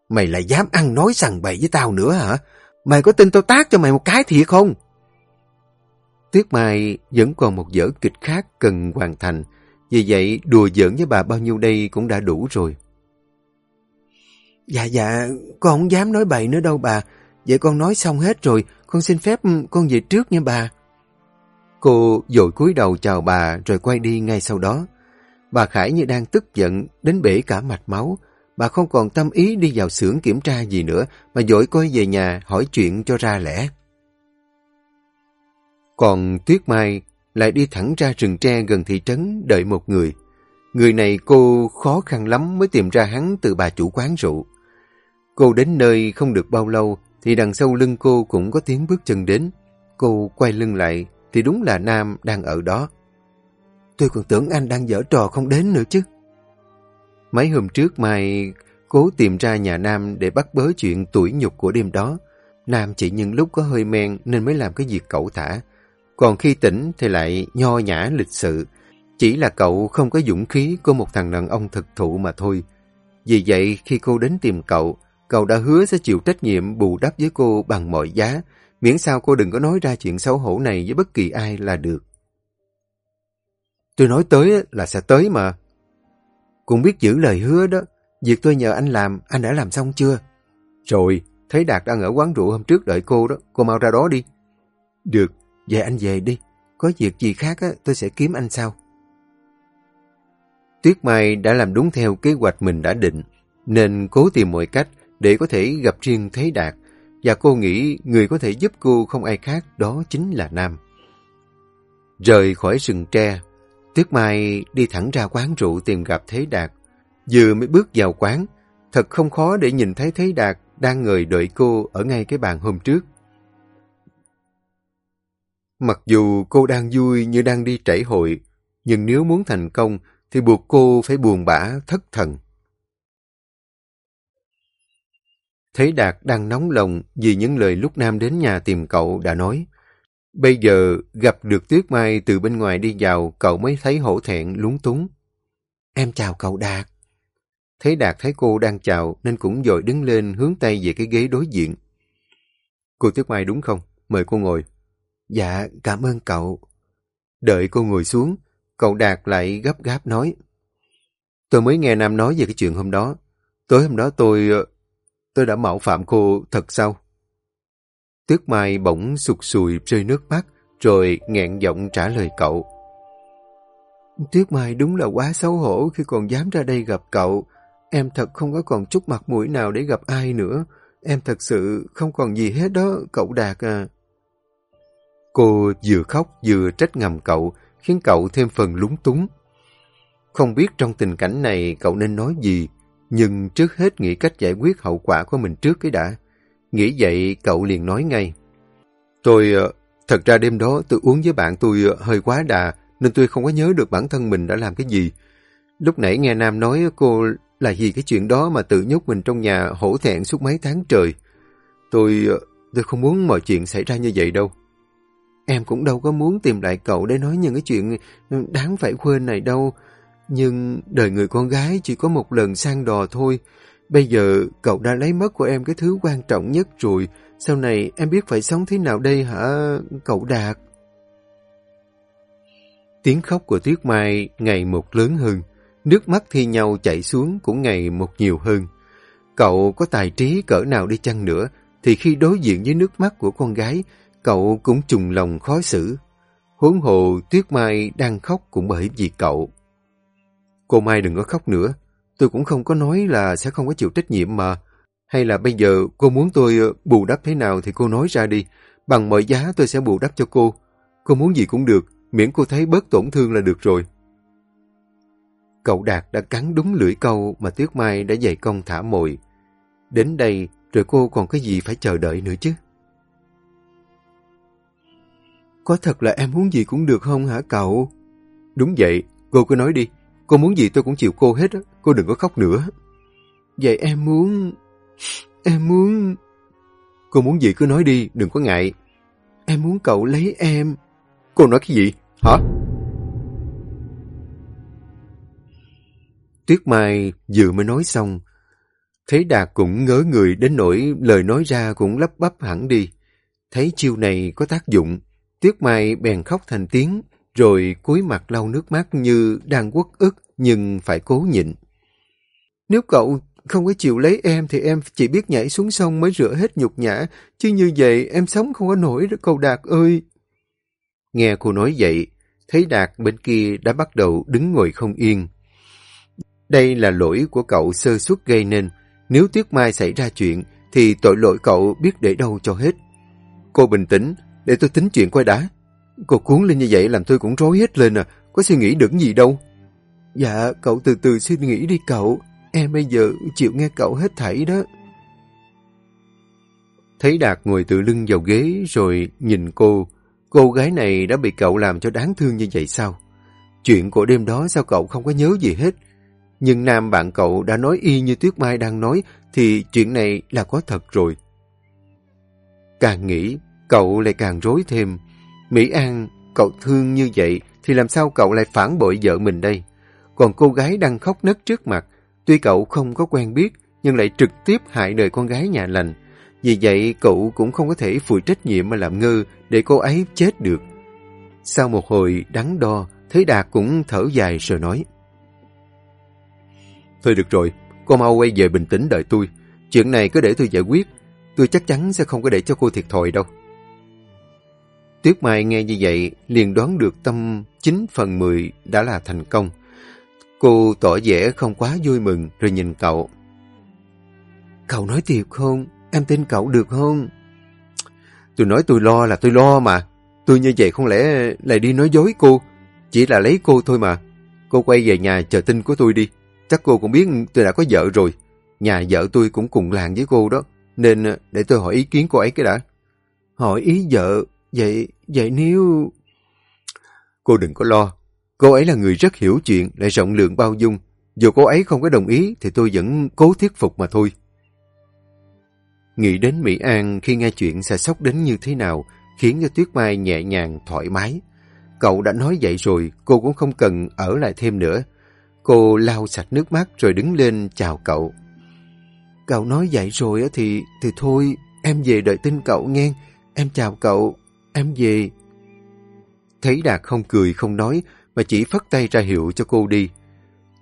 Mày lại dám ăn nói sằng bậy với tao nữa hả? Mày có tin tao tác cho mày một cái thiệt không? Tuyết Mai vẫn còn một vở kịch khác cần hoàn thành. Vì vậy, đùa giỡn với bà bao nhiêu đây cũng đã đủ rồi. Dạ dạ, con không dám nói bậy nữa đâu bà. Vậy con nói xong hết rồi, con xin phép con về trước nha bà. Cô dội cúi đầu chào bà rồi quay đi ngay sau đó. Bà Khải như đang tức giận đến bể cả mạch máu. Bà không còn tâm ý đi vào xưởng kiểm tra gì nữa mà dội quay về nhà hỏi chuyện cho ra lẽ. Còn Tuyết Mai lại đi thẳng ra rừng tre gần thị trấn đợi một người. Người này cô khó khăn lắm mới tìm ra hắn từ bà chủ quán rượu. Cô đến nơi không được bao lâu thì đằng sau lưng cô cũng có tiếng bước chân đến. Cô quay lưng lại, thì đúng là Nam đang ở đó. Tôi còn tưởng anh đang dở trò không đến nữa chứ. Mấy hôm trước Mai cố tìm ra nhà Nam để bắt bớ chuyện tuổi nhục của đêm đó. Nam chỉ những lúc có hơi men nên mới làm cái việc cẩu thả. Còn khi tỉnh thì lại nho nhã lịch sự. Chỉ là cậu không có dũng khí của một thằng đàn ông thực thụ mà thôi. Vì vậy khi cô đến tìm cậu, cậu đã hứa sẽ chịu trách nhiệm bù đắp với cô bằng mọi giá, miễn sao cô đừng có nói ra chuyện xấu hổ này với bất kỳ ai là được. Tôi nói tới là sẽ tới mà. Cũng biết giữ lời hứa đó, việc tôi nhờ anh làm, anh đã làm xong chưa? Rồi, thấy Đạt đang ở quán rượu hôm trước đợi cô đó, cô mau ra đó đi. Được, vậy anh về đi, có việc gì khác á, tôi sẽ kiếm anh sau. Tuyết Mai đã làm đúng theo kế hoạch mình đã định, nên cố tìm mọi cách để có thể gặp riêng Thế Đạt, và cô nghĩ người có thể giúp cô không ai khác đó chính là Nam. Rời khỏi rừng tre, Tuyết Mai đi thẳng ra quán rượu tìm gặp Thế Đạt. Vừa mới bước vào quán, thật không khó để nhìn thấy Thế Đạt đang ngồi đợi cô ở ngay cái bàn hôm trước. Mặc dù cô đang vui như đang đi trảy hội, nhưng nếu muốn thành công thì buộc cô phải buồn bã, thất thần. thấy Đạt đang nóng lòng vì những lời lúc Nam đến nhà tìm cậu đã nói. Bây giờ gặp được Tuyết Mai từ bên ngoài đi vào, cậu mới thấy hổ thẹn lúng túng. Em chào cậu Đạt. thấy Đạt thấy cô đang chào nên cũng dội đứng lên hướng tay về cái ghế đối diện. Cô Tuyết Mai đúng không? Mời cô ngồi. Dạ, cảm ơn cậu. Đợi cô ngồi xuống, cậu Đạt lại gấp gáp nói. Tôi mới nghe Nam nói về cái chuyện hôm đó. Tối hôm đó tôi... Ờ, tôi đã mạo phạm cô thật sao? Tuyết Mai bỗng sụt sùi rơi nước mắt, rồi nghẹn giọng trả lời cậu. Tuyết Mai đúng là quá xấu hổ khi còn dám ra đây gặp cậu. Em thật không có còn chút mặt mũi nào để gặp ai nữa. Em thật sự không còn gì hết đó, cậu Đạt à. Cô vừa khóc vừa trách ngầm cậu, khiến cậu thêm phần lúng túng. Không biết trong tình cảnh này cậu nên nói gì, nhưng trước hết nghĩ cách giải quyết hậu quả của mình trước cái đã. Nghĩ vậy cậu liền nói ngay. Tôi, ờ, thật ra đêm đó tôi uống với bạn tôi ờ, hơi quá đà, nên tôi không có nhớ được bản thân mình đã làm cái gì. Lúc nãy nghe Nam nói cô là vì cái chuyện đó mà tự nhốt mình trong nhà hổ thẹn suốt mấy tháng trời. Tôi, ờ, tôi không muốn mọi chuyện xảy ra như vậy đâu. Em cũng đâu có muốn tìm lại cậu để nói những cái chuyện đáng phải quên này đâu. Nhưng đời người con gái chỉ có một lần sang đò thôi. Bây giờ cậu đã lấy mất của em cái thứ quan trọng nhất rồi. Sau này em biết phải sống thế nào đây hả cậu Đạt? Tiếng khóc của Tuyết Mai ngày một lớn hơn. Nước mắt thi nhau chảy xuống cũng ngày một nhiều hơn. Cậu có tài trí cỡ nào đi chăng nữa, thì khi đối diện với nước mắt của con gái, cậu cũng trùng lòng khó xử. Huống hồ Tuyết Mai đang khóc cũng bởi vì cậu. Cô Mai đừng có khóc nữa, tôi cũng không có nói là sẽ không có chịu trách nhiệm mà. Hay là bây giờ cô muốn tôi ờ, bù đắp thế nào thì cô nói ra đi, bằng mọi giá tôi sẽ bù đắp cho cô. Cô muốn gì cũng được, miễn cô thấy bớt tổn thương là được rồi. Cậu Đạt đã cắn đúng lưỡi câu mà Tuyết Mai đã dạy công thả mồi. Đến đây rồi cô còn cái gì phải chờ đợi nữa chứ? Có thật là em muốn gì cũng được không hả cậu? Đúng vậy, cô cứ nói đi. Cô muốn gì tôi cũng chịu cô hết, cô đừng có khóc nữa. Vậy em muốn... Em muốn... Cô muốn gì cứ nói đi, đừng có ngại. Em muốn cậu lấy em. Cô nói cái gì? Hả? Tuyết Mai vừa mới nói xong. Thế Đạt cũng ngớ người đến nỗi lời nói ra cũng lấp bắp hẳn đi. Thấy chiêu này có tác dụng, Tuyết Mai bèn khóc thành tiếng, rồi cúi mặt lau nước mắt như đang quất ức nhưng phải cố nhịn. Nếu cậu không có chịu lấy em thì em chỉ biết nhảy xuống sông mới rửa hết nhục nhã, chứ như vậy em sống không có nổi đó cậu Đạt ơi. Nghe cô nói vậy, thấy Đạt bên kia đã bắt đầu đứng ngồi không yên. Đây là lỗi của cậu sơ suất gây nên. Nếu Tuyết Mai xảy ra chuyện, thì tội lỗi cậu biết để đâu cho hết. Cô bình tĩnh, để tôi tính chuyện coi đã. Cô cuốn lên như vậy làm tôi cũng rối hết lên à, có suy nghĩ được gì đâu. Dạ, cậu từ từ suy nghĩ đi cậu. Em bây giờ chịu nghe cậu hết thảy đó. Thấy Đạt ngồi tự lưng vào ghế rồi nhìn cô. Cô gái này đã bị cậu làm cho đáng thương như vậy sao? Chuyện của đêm đó sao cậu không có nhớ gì hết? Nhưng nam bạn cậu đã nói y như Tuyết Mai đang nói thì chuyện này là có thật rồi. Càng nghĩ, cậu lại càng rối thêm. Mỹ An, cậu thương như vậy thì làm sao cậu lại phản bội vợ mình đây? Còn cô gái đang khóc nấc trước mặt, tuy cậu không có quen biết nhưng lại trực tiếp hại đời con gái nhà lành. Vì vậy cậu cũng không có thể phụ trách nhiệm mà làm ngơ để cô ấy chết được. Sau một hồi đắn đo, Thế Đạt cũng thở dài rồi nói. Thôi được rồi, cô mau quay về bình tĩnh đợi tôi. Chuyện này cứ để tôi giải quyết. Tôi chắc chắn sẽ không có để cho cô thiệt thòi đâu. Tuyết Mai nghe như vậy, liền đoán được tâm 9 phần 10 đã là thành công. Cô tỏ vẻ không quá vui mừng rồi nhìn cậu. Cậu nói thiệt không? Em tin cậu được không? Tôi nói tôi lo là tôi lo mà. Tôi như vậy không lẽ lại đi nói dối cô? Chỉ là lấy cô thôi mà. Cô quay về nhà chờ tin của tôi đi. Chắc cô cũng biết tôi đã có vợ rồi. Nhà vợ tôi cũng cùng làng với cô đó. Nên để tôi hỏi ý kiến cô ấy cái đã. Hỏi ý vợ? Vậy, vậy nếu... Cô đừng có lo. Cô ấy là người rất hiểu chuyện, lại rộng lượng bao dung. Dù cô ấy không có đồng ý thì tôi vẫn cố thuyết phục mà thôi. Nghĩ đến Mỹ An khi nghe chuyện sẽ sốc đến như thế nào khiến cho Tuyết Mai nhẹ nhàng, thoải mái. Cậu đã nói vậy rồi, cô cũng không cần ở lại thêm nữa. Cô lau sạch nước mắt rồi đứng lên chào cậu. Cậu nói vậy rồi thì thì thôi, em về đợi tin cậu nghe. Em chào cậu, em về. Thấy Đạt không cười không nói mà chỉ phất tay ra hiệu cho cô đi.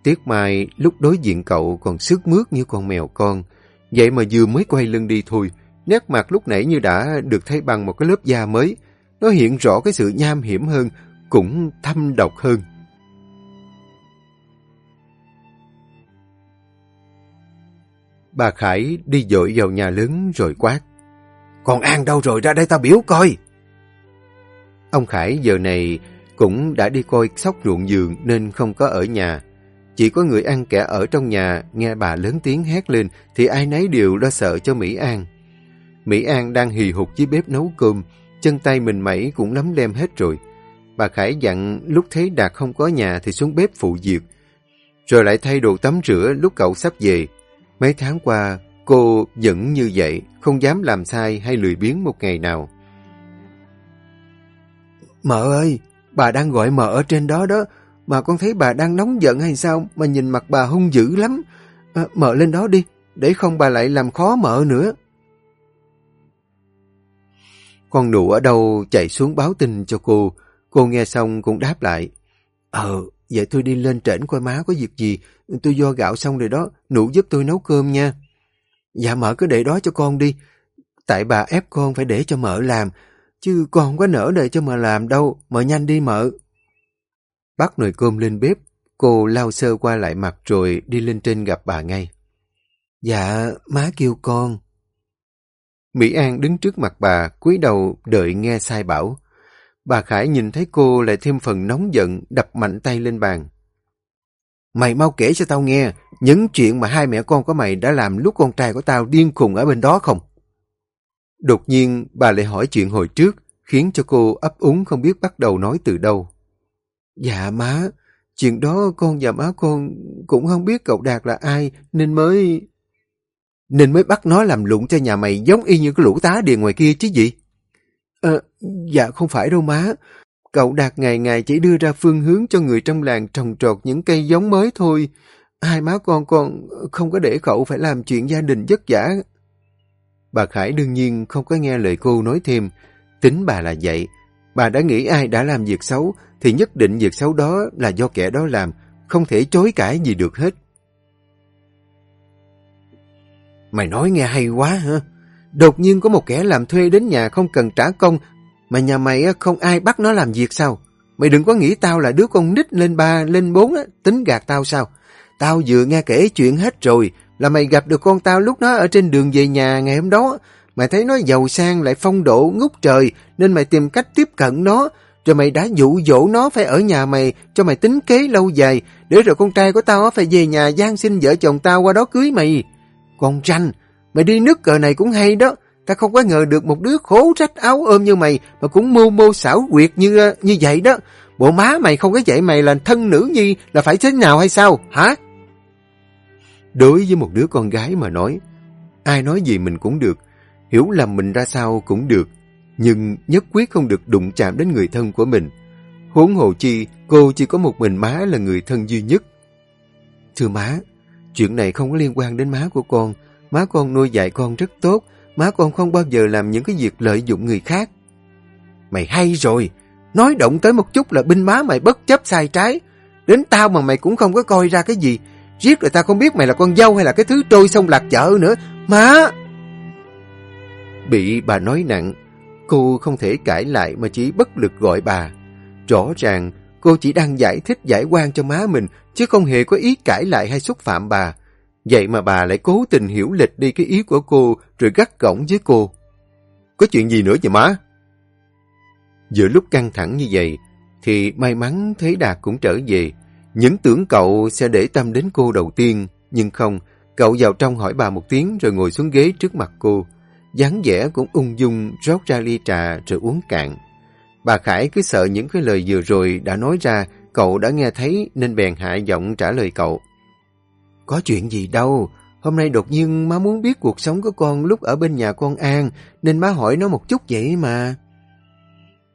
tiếc Mai lúc đối diện cậu còn sức mướt như con mèo con. Vậy mà vừa mới quay lưng đi thôi, nét mặt lúc nãy như đã được thay bằng một cái lớp da mới. Nó hiện rõ cái sự nham hiểm hơn, cũng thâm độc hơn. Bà Khải đi dội vào nhà lớn rồi quát. Còn An đâu rồi ra đây tao biểu coi. Ông Khải giờ này cũng đã đi coi sóc ruộng giường nên không có ở nhà. Chỉ có người ăn kẻ ở trong nhà nghe bà lớn tiếng hét lên thì ai nấy đều lo sợ cho Mỹ An. Mỹ An đang hì hục dưới bếp nấu cơm, chân tay mình mẩy cũng lấm lem hết rồi. Bà Khải dặn lúc thấy Đạt không có nhà thì xuống bếp phụ việc. Rồi lại thay đồ tắm rửa lúc cậu sắp về. Mấy tháng qua, cô vẫn như vậy, không dám làm sai hay lười biếng một ngày nào. Mợ ơi, bà đang gọi mợ ở trên đó đó, mà con thấy bà đang nóng giận hay sao mà nhìn mặt bà hung dữ lắm. À, mợ lên đó đi, để không bà lại làm khó mợ nữa. Con nụ ở đâu chạy xuống báo tin cho cô, cô nghe xong cũng đáp lại. Ờ, vậy tôi đi lên trển coi má có việc gì, tôi do gạo xong rồi đó, nụ giúp tôi nấu cơm nha. Dạ mợ cứ để đó cho con đi, tại bà ép con phải để cho mợ làm, chứ con không có nỡ để cho mợ làm đâu, mợ nhanh đi mợ. Bắt nồi cơm lên bếp, cô lao sơ qua lại mặt rồi đi lên trên gặp bà ngay. Dạ, má kêu con. Mỹ An đứng trước mặt bà, cúi đầu đợi nghe sai bảo. Bà Khải nhìn thấy cô lại thêm phần nóng giận, đập mạnh tay lên bàn. Mày mau kể cho tao nghe, những chuyện mà hai mẹ con của mày đã làm lúc con trai của tao điên khùng ở bên đó không? Đột nhiên, bà lại hỏi chuyện hồi trước, khiến cho cô ấp úng không biết bắt đầu nói từ đâu. Dạ má, chuyện đó con và má con cũng không biết cậu Đạt là ai, nên mới... Nên mới bắt nó làm lụng cho nhà mày giống y như cái lũ tá điền ngoài kia chứ gì? Ờ, dạ không phải đâu má. Cậu Đạt ngày ngày chỉ đưa ra phương hướng cho người trong làng trồng trọt những cây giống mới thôi. Hai má con con không có để cậu phải làm chuyện gia đình vất vả. Bà Khải đương nhiên không có nghe lời cô nói thêm. Tính bà là vậy. Bà đã nghĩ ai đã làm việc xấu thì nhất định việc xấu đó là do kẻ đó làm, không thể chối cãi gì được hết. Mày nói nghe hay quá hả? Đột nhiên có một kẻ làm thuê đến nhà không cần trả công, mà nhà mày không ai bắt nó làm việc sao? Mày đừng có nghĩ tao là đứa con nít lên ba, lên bốn, tính gạt tao sao? Tao vừa nghe kể chuyện hết rồi, là mày gặp được con tao lúc nó ở trên đường về nhà ngày hôm đó. Mày thấy nó giàu sang lại phong độ ngút trời, nên mày tìm cách tiếp cận nó, rồi mày đã dụ dỗ nó phải ở nhà mày cho mày tính kế lâu dài, để rồi con trai của tao phải về nhà gian sinh vợ chồng tao qua đó cưới mày. Con ranh, mày đi nước cờ này cũng hay đó, ta không có ngờ được một đứa khổ rách áo ôm như mày mà cũng mô mô xảo quyệt như ờ, như vậy đó. Bộ má mày không có dạy mày là thân nữ nhi là phải thế nào hay sao, hả? Đối với một đứa con gái mà nói, ai nói gì mình cũng được, hiểu lầm mình ra sao cũng được, nhưng nhất quyết không được đụng chạm đến người thân của mình. Huống hồ chi, cô chỉ có một mình má là người thân duy nhất. Thưa má, chuyện này không có liên quan đến má của con. Má con nuôi dạy con rất tốt, má con không bao giờ làm những cái việc lợi dụng người khác. Mày hay rồi, nói động tới một chút là binh má mày bất chấp sai trái. Đến tao mà mày cũng không có coi ra cái gì. Riết rồi ta không biết mày là con dâu hay là cái thứ trôi sông lạc chợ nữa. Má! Bị bà nói nặng, cô không thể cãi lại mà chỉ bất lực gọi bà. Rõ ràng, cô chỉ đang giải thích giải quan cho má mình, chứ không hề có ý cãi lại hay xúc phạm bà. Vậy mà bà lại cố tình hiểu lệch đi cái ý của cô rồi gắt gỏng với cô. Có chuyện gì nữa vậy má? Giữa lúc căng thẳng như vậy, thì may mắn thấy Đạt cũng trở về. Những tưởng cậu sẽ để tâm đến cô đầu tiên, nhưng không, cậu vào trong hỏi bà một tiếng rồi ngồi xuống ghế trước mặt cô. dáng vẻ cũng ung dung rót ra ly trà rồi uống cạn. Bà Khải cứ sợ những cái lời vừa rồi đã nói ra, cậu đã nghe thấy nên bèn hạ giọng trả lời cậu. Có chuyện gì đâu, hôm nay đột nhiên má muốn biết cuộc sống của con lúc ở bên nhà con An, nên má hỏi nó một chút vậy mà.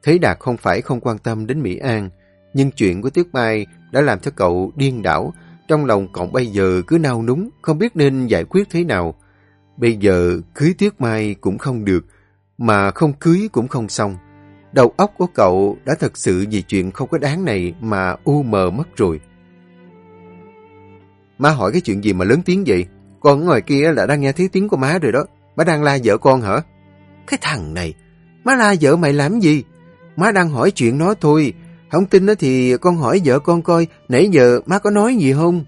Thấy Đạt không phải không quan tâm đến Mỹ An, nhưng chuyện của Tuyết Mai đã làm cho cậu điên đảo, trong lòng cậu bây giờ cứ nao núng, không biết nên giải quyết thế nào. Bây giờ cưới Tuyết Mai cũng không được, mà không cưới cũng không xong. Đầu óc của cậu đã thật sự vì chuyện không có đáng này mà u mờ mất rồi. Má hỏi cái chuyện gì mà lớn tiếng vậy? Con ở ngoài kia là đang nghe thấy tiếng của má rồi đó. Má đang la vợ con hả? Cái thằng này, má la vợ mày làm gì? Má đang hỏi chuyện nó thôi. Không tin đó thì con hỏi vợ con coi nãy giờ má có nói gì không?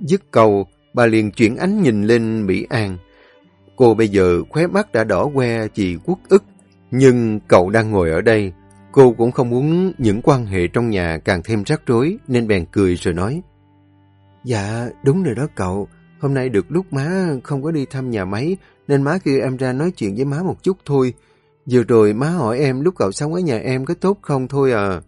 Dứt cầu, bà liền chuyển ánh nhìn lên Mỹ An. Cô bây giờ khóe mắt đã đỏ que vì quốc ức nhưng cậu đang ngồi ở đây, cô cũng không muốn những quan hệ trong nhà càng thêm rắc rối nên bèn cười rồi nói. Dạ, đúng rồi đó cậu. Hôm nay được lúc má không có đi thăm nhà máy nên má kêu em ra nói chuyện với má một chút thôi. Vừa rồi má hỏi em lúc cậu sống ở nhà em có tốt không thôi à.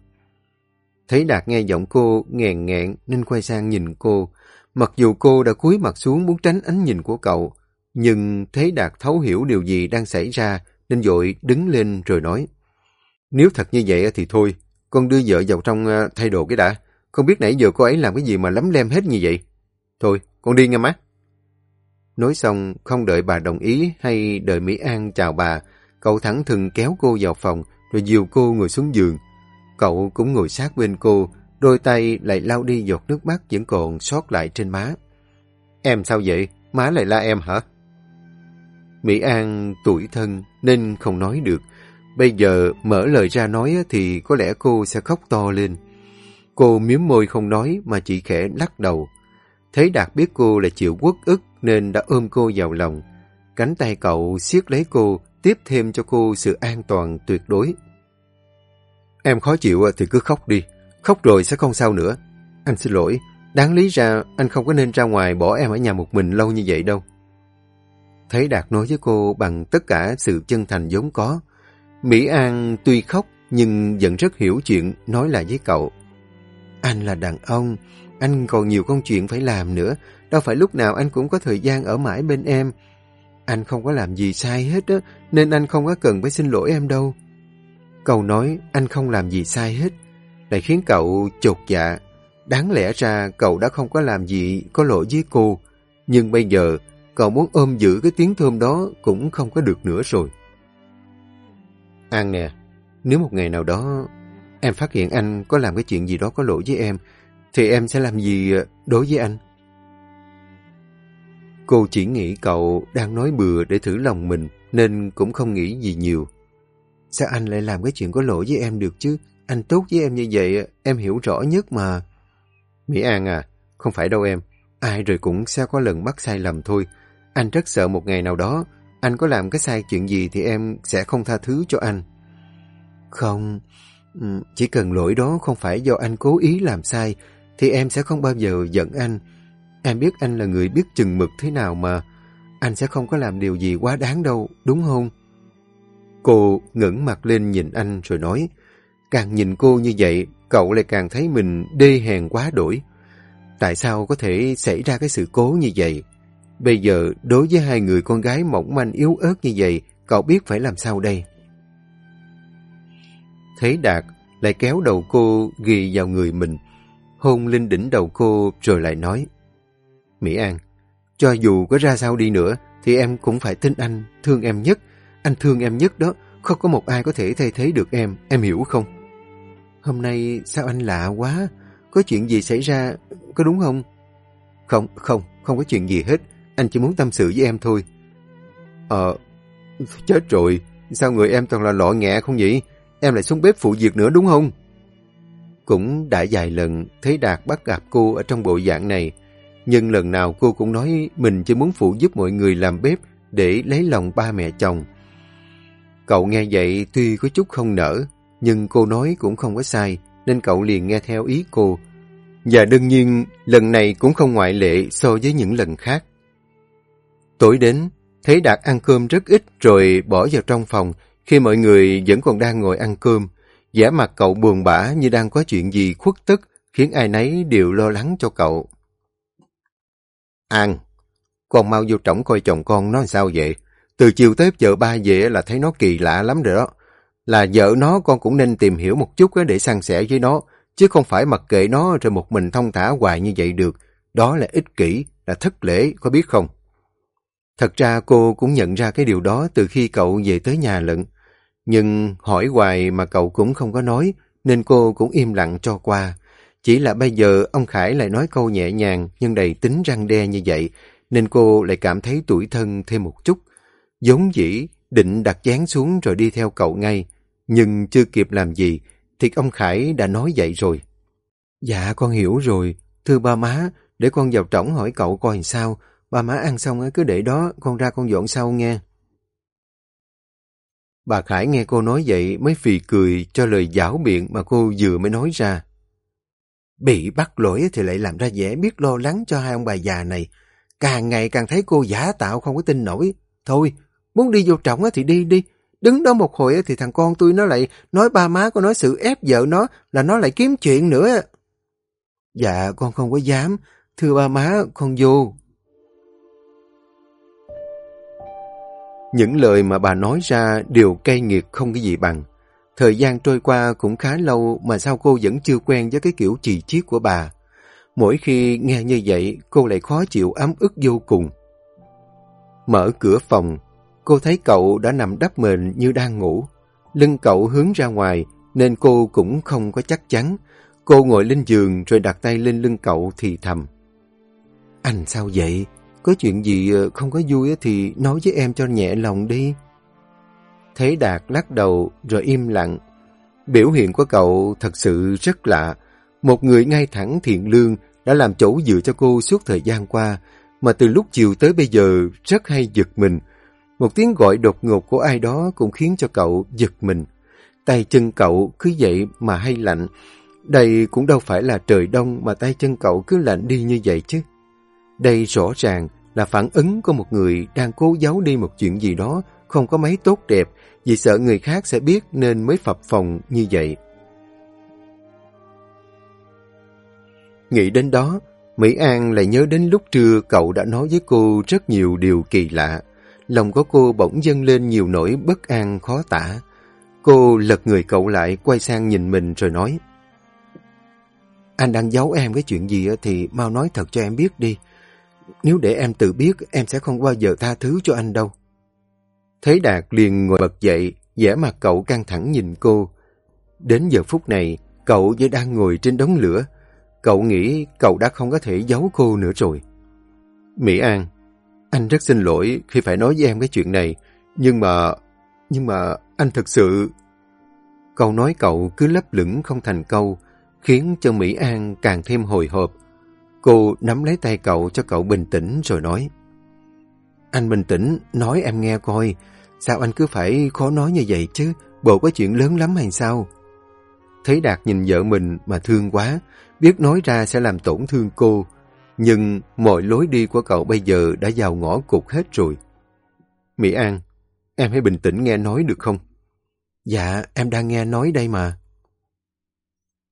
Thấy Đạt nghe giọng cô nghèn nghẹn nên quay sang nhìn cô. Mặc dù cô đã cúi mặt xuống muốn tránh ánh nhìn của cậu, nhưng thấy Đạt thấu hiểu điều gì đang xảy ra nên dội đứng lên rồi nói. Nếu thật như vậy thì thôi, con đưa vợ vào trong ờ, thay đồ cái đã. Không biết nãy giờ cô ấy làm cái gì mà lắm lem hết như vậy. Thôi, con đi nghe má. Nói xong, không đợi bà đồng ý hay đợi Mỹ An chào bà, cậu thẳng thừng kéo cô vào phòng rồi dìu cô ngồi xuống giường. Cậu cũng ngồi sát bên cô, đôi tay lại lau đi giọt nước mắt vẫn còn sót lại trên má. Em sao vậy? Má lại la em hả? Mỹ An tuổi thân nên không nói được. Bây giờ mở lời ra nói thì có lẽ cô sẽ khóc to lên. Cô miếm môi không nói mà chỉ khẽ lắc đầu. Thấy Đạt biết cô là chịu quất ức nên đã ôm cô vào lòng. Cánh tay cậu siết lấy cô, tiếp thêm cho cô sự an toàn tuyệt đối. Em khó chịu thì cứ khóc đi. Khóc rồi sẽ không sao nữa. Anh xin lỗi. Đáng lý ra anh không có nên ra ngoài bỏ em ở nhà một mình lâu như vậy đâu. Thấy Đạt nói với cô bằng tất cả sự chân thành vốn có. Mỹ An tuy khóc nhưng vẫn rất hiểu chuyện nói lại với cậu. Anh là đàn ông, anh còn nhiều công chuyện phải làm nữa. Đâu phải lúc nào anh cũng có thời gian ở mãi bên em. Anh không có làm gì sai hết á, nên anh không có cần phải xin lỗi em đâu. Cậu nói anh không làm gì sai hết, lại khiến cậu chột dạ. Đáng lẽ ra cậu đã không có làm gì có lỗi với cô, nhưng bây giờ cậu muốn ôm giữ cái tiếng thơm đó cũng không có được nữa rồi. An nè, nếu một ngày nào đó em phát hiện anh có làm cái chuyện gì đó có lỗi với em, thì em sẽ làm gì đối với anh? Cô chỉ nghĩ cậu đang nói bừa để thử lòng mình, nên cũng không nghĩ gì nhiều. Sao anh lại làm cái chuyện có lỗi với em được chứ? Anh tốt với em như vậy, em hiểu rõ nhất mà. Mỹ An à, không phải đâu em. Ai rồi cũng sẽ có lần mắc sai lầm thôi. Anh rất sợ một ngày nào đó, anh có làm cái sai chuyện gì thì em sẽ không tha thứ cho anh. Không, chỉ cần lỗi đó không phải do anh cố ý làm sai, thì em sẽ không bao giờ giận anh. Em biết anh là người biết chừng mực thế nào mà. anh sẽ không có làm điều gì quá đáng đâu, đúng không? Cô ngẩng mặt lên nhìn anh rồi nói, càng nhìn cô như vậy, cậu lại càng thấy mình đê hèn quá đổi. Tại sao có thể xảy ra cái sự cố như vậy? Bây giờ, đối với hai người con gái mỏng manh yếu ớt như vậy, cậu biết phải làm sao đây? Thấy Đạt lại kéo đầu cô ghi vào người mình, hôn lên đỉnh đầu cô rồi lại nói Mỹ An, cho dù có ra sao đi nữa thì em cũng phải tin anh, thương em nhất. Anh thương em nhất đó, không có một ai có thể thay thế được em, em hiểu không? Hôm nay sao anh lạ quá? Có chuyện gì xảy ra, có đúng không? Không, không, không có chuyện gì hết. Anh chỉ muốn tâm sự với em thôi. Ờ, chết rồi. Sao người em toàn là lọ nghẹ không nhỉ? Em lại xuống bếp phụ việc nữa đúng không? Cũng đã vài lần thấy Đạt bắt gặp cô ở trong bộ dạng này. Nhưng lần nào cô cũng nói mình chỉ muốn phụ giúp mọi người làm bếp để lấy lòng ba mẹ chồng. Cậu nghe vậy tuy có chút không nở, nhưng cô nói cũng không có sai, nên cậu liền nghe theo ý cô. Và đương nhiên, lần này cũng không ngoại lệ so với những lần khác. Tối đến, thấy Đạt ăn cơm rất ít rồi bỏ vào trong phòng khi mọi người vẫn còn đang ngồi ăn cơm. vẻ mặt cậu buồn bã như đang có chuyện gì khuất tức, khiến ai nấy đều lo lắng cho cậu. An, con mau vô trỏng coi chồng con nó sao vậy? Từ chiều tới vợ ba về là thấy nó kỳ lạ lắm rồi đó. Là vợ nó con cũng nên tìm hiểu một chút để san sẻ với nó, chứ không phải mặc kệ nó rồi một mình thông thả hoài như vậy được. Đó là ích kỷ, là thất lễ, có biết không? Thật ra cô cũng nhận ra cái điều đó từ khi cậu về tới nhà lận. Nhưng hỏi hoài mà cậu cũng không có nói, nên cô cũng im lặng cho qua. Chỉ là bây giờ ông Khải lại nói câu nhẹ nhàng nhưng đầy tính răng đe như vậy, nên cô lại cảm thấy tuổi thân thêm một chút. Giống dĩ, định đặt chán xuống rồi đi theo cậu ngay. Nhưng chưa kịp làm gì, thì ông Khải đã nói vậy rồi. Dạ, con hiểu rồi. Thưa ba má, để con vào trỏng hỏi cậu coi sao. Ba má ăn xong cứ để đó, con ra con dọn sau nghe. Bà Khải nghe cô nói vậy mới phì cười cho lời giảo biện mà cô vừa mới nói ra. Bị bắt lỗi thì lại làm ra vẻ biết lo lắng cho hai ông bà già này. Càng ngày càng thấy cô giả tạo không có tin nổi. Thôi, muốn đi vô trọng thì đi đi. Đứng đó một hồi thì thằng con tôi nó lại nói ba má có nói sự ép vợ nó là nó lại kiếm chuyện nữa. Dạ, con không có dám. Thưa ba má, con vô. Những lời mà bà nói ra đều cay nghiệt không cái gì bằng. Thời gian trôi qua cũng khá lâu mà sao cô vẫn chưa quen với cái kiểu trì chiết của bà. Mỗi khi nghe như vậy, cô lại khó chịu ấm ức vô cùng. Mở cửa phòng, cô thấy cậu đã nằm đắp mền như đang ngủ. Lưng cậu hướng ra ngoài, nên cô cũng không có chắc chắn. Cô ngồi lên giường rồi đặt tay lên lưng cậu thì thầm. Anh sao vậy? Có chuyện gì ờ, không có vui thì nói với em cho nhẹ lòng đi. Thế Đạt lắc đầu rồi im lặng. Biểu hiện của cậu thật sự rất lạ. Một người ngay thẳng thiện lương đã làm chỗ dựa cho cô suốt thời gian qua, mà từ lúc chiều tới bây giờ rất hay giật mình. Một tiếng gọi đột ngột của ai đó cũng khiến cho cậu giật mình. Tay chân cậu cứ vậy mà hay lạnh. Đây cũng đâu phải là trời đông mà tay chân cậu cứ lạnh đi như vậy chứ. Đây rõ ràng là phản ứng của một người đang cố giấu đi một chuyện gì đó không có mấy tốt đẹp vì sợ người khác sẽ biết nên mới phập phòng như vậy. Nghĩ đến đó, Mỹ An lại nhớ đến lúc trưa cậu đã nói với cô rất nhiều điều kỳ lạ. Lòng của cô bỗng dâng lên nhiều nỗi bất an khó tả. Cô lật người cậu lại, quay sang nhìn mình rồi nói. Anh đang giấu em cái chuyện gì thì mau nói thật cho em biết đi. Nếu để em tự biết, em sẽ không bao giờ tha thứ cho anh đâu. Thấy Đạt liền ngồi bật dậy, vẻ mặt cậu căng thẳng nhìn cô. Đến giờ phút này, cậu vẫn đang ngồi trên đống lửa. Cậu nghĩ cậu đã không có thể giấu cô nữa rồi. Mỹ An, anh rất xin lỗi khi phải nói với em cái chuyện này, nhưng mà... nhưng mà anh thật sự... Câu nói cậu cứ lấp lửng không thành câu, khiến cho Mỹ An càng thêm hồi hộp. Cô nắm lấy tay cậu cho cậu bình tĩnh rồi nói. Anh bình tĩnh, nói em nghe coi. Sao anh cứ phải khó nói như vậy chứ? Bộ có chuyện lớn lắm hay sao? Thấy Đạt nhìn vợ mình mà thương quá, biết nói ra sẽ làm tổn thương cô. Nhưng mọi lối đi của cậu bây giờ đã vào ngõ cụt hết rồi. Mỹ An, em hãy bình tĩnh nghe nói được không? Dạ, em đang nghe nói đây mà.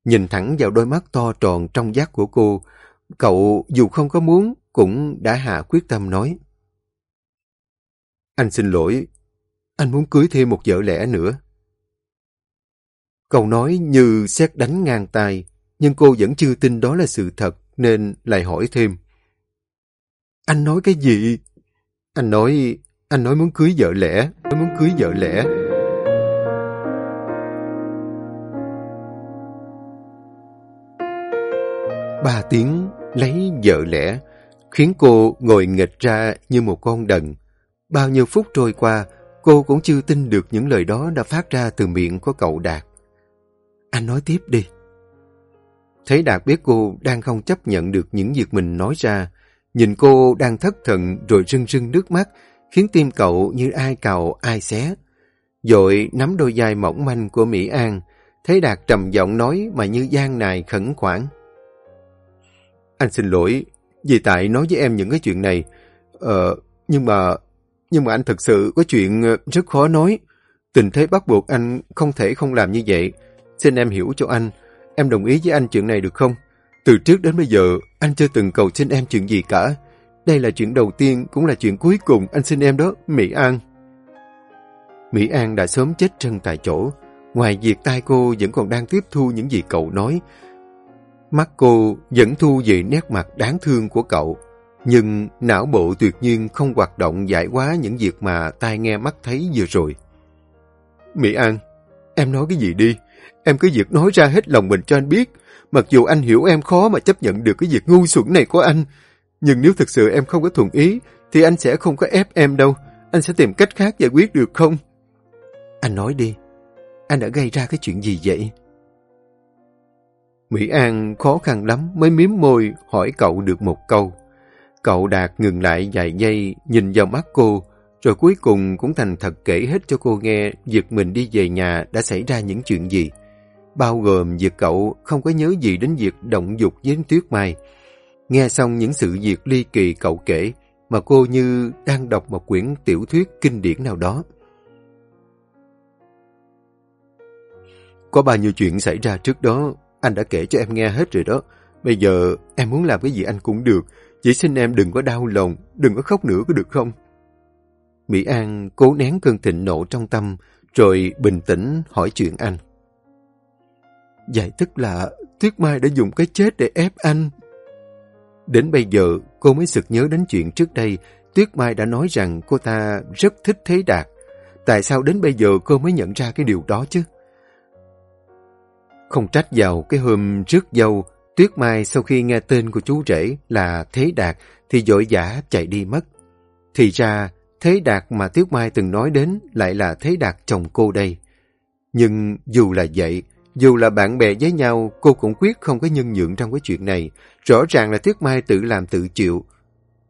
Nhìn thẳng vào đôi mắt to tròn trong giác của cô, cậu dù không có muốn cũng đã hạ quyết tâm nói. Anh xin lỗi, anh muốn cưới thêm một vợ lẽ nữa. Câu nói như xét đánh ngang tai, nhưng cô vẫn chưa tin đó là sự thật nên lại hỏi thêm. Anh nói cái gì? Anh nói, anh nói muốn cưới vợ lẽ, anh muốn cưới vợ lẽ. Ba tiếng lấy vợ lẽ, khiến cô ngồi nghịch ra như một con đần. Bao nhiêu phút trôi qua, cô cũng chưa tin được những lời đó đã phát ra từ miệng của cậu Đạt. Anh nói tiếp đi. Thấy Đạt biết cô đang không chấp nhận được những việc mình nói ra, nhìn cô đang thất thần rồi rưng rưng nước mắt, khiến tim cậu như ai cào ai xé. Dội nắm đôi vai mỏng manh của Mỹ An, thấy Đạt trầm giọng nói mà như gian nài khẩn khoản. Anh xin lỗi, vì tại nói với em những cái chuyện này. Ờ, nhưng mà, nhưng mà anh thật sự có chuyện ờ, rất khó nói. Tình thế bắt buộc anh không thể không làm như vậy. Xin em hiểu cho anh. Em đồng ý với anh chuyện này được không? Từ trước đến bây giờ, anh chưa từng cầu xin em chuyện gì cả. Đây là chuyện đầu tiên, cũng là chuyện cuối cùng anh xin em đó, Mỹ An. Mỹ An đã sớm chết chân tại chỗ. Ngoài việc tai cô vẫn còn đang tiếp thu những gì cậu nói, Mắt cô vẫn thu về nét mặt đáng thương của cậu, nhưng não bộ tuyệt nhiên không hoạt động giải quá những việc mà tai nghe mắt thấy vừa rồi. Mỹ An, em nói cái gì đi? Em cứ việc nói ra hết lòng mình cho anh biết. Mặc dù anh hiểu em khó mà chấp nhận được cái việc ngu xuẩn này của anh. Nhưng nếu thực sự em không có thuận ý, thì anh sẽ không có ép em đâu. Anh sẽ tìm cách khác giải quyết được không? Anh nói đi. Anh đã gây ra cái chuyện gì vậy? Mỹ An khó khăn lắm mới miếm môi hỏi cậu được một câu. Cậu Đạt ngừng lại vài giây nhìn vào mắt cô, rồi cuối cùng cũng thành thật kể hết cho cô nghe việc mình đi về nhà đã xảy ra những chuyện gì. Bao gồm việc cậu không có nhớ gì đến việc động dục với Tuyết Mai. Nghe xong những sự việc ly kỳ cậu kể, mà cô như đang đọc một quyển tiểu thuyết kinh điển nào đó. Có bao nhiêu chuyện xảy ra trước đó anh đã kể cho em nghe hết rồi đó. Bây giờ em muốn làm cái gì anh cũng được. Chỉ xin em đừng có đau lòng, đừng có khóc nữa có được không? Mỹ An cố nén cơn thịnh nộ trong tâm, rồi bình tĩnh hỏi chuyện anh. Giải thích là Tuyết Mai đã dùng cái chết để ép anh. Đến bây giờ, cô mới sực nhớ đến chuyện trước đây, Tuyết Mai đã nói rằng cô ta rất thích Thế Đạt. Tại sao đến bây giờ cô mới nhận ra cái điều đó chứ? Không trách vào cái hôm trước dâu, Tuyết Mai sau khi nghe tên của chú rể là Thế Đạt thì dội dã chạy đi mất. Thì ra, Thế Đạt mà Tuyết Mai từng nói đến lại là Thế Đạt chồng cô đây. Nhưng dù là vậy, dù là bạn bè với nhau, cô cũng quyết không có nhân nhượng trong cái chuyện này. Rõ ràng là Tuyết Mai tự làm tự chịu.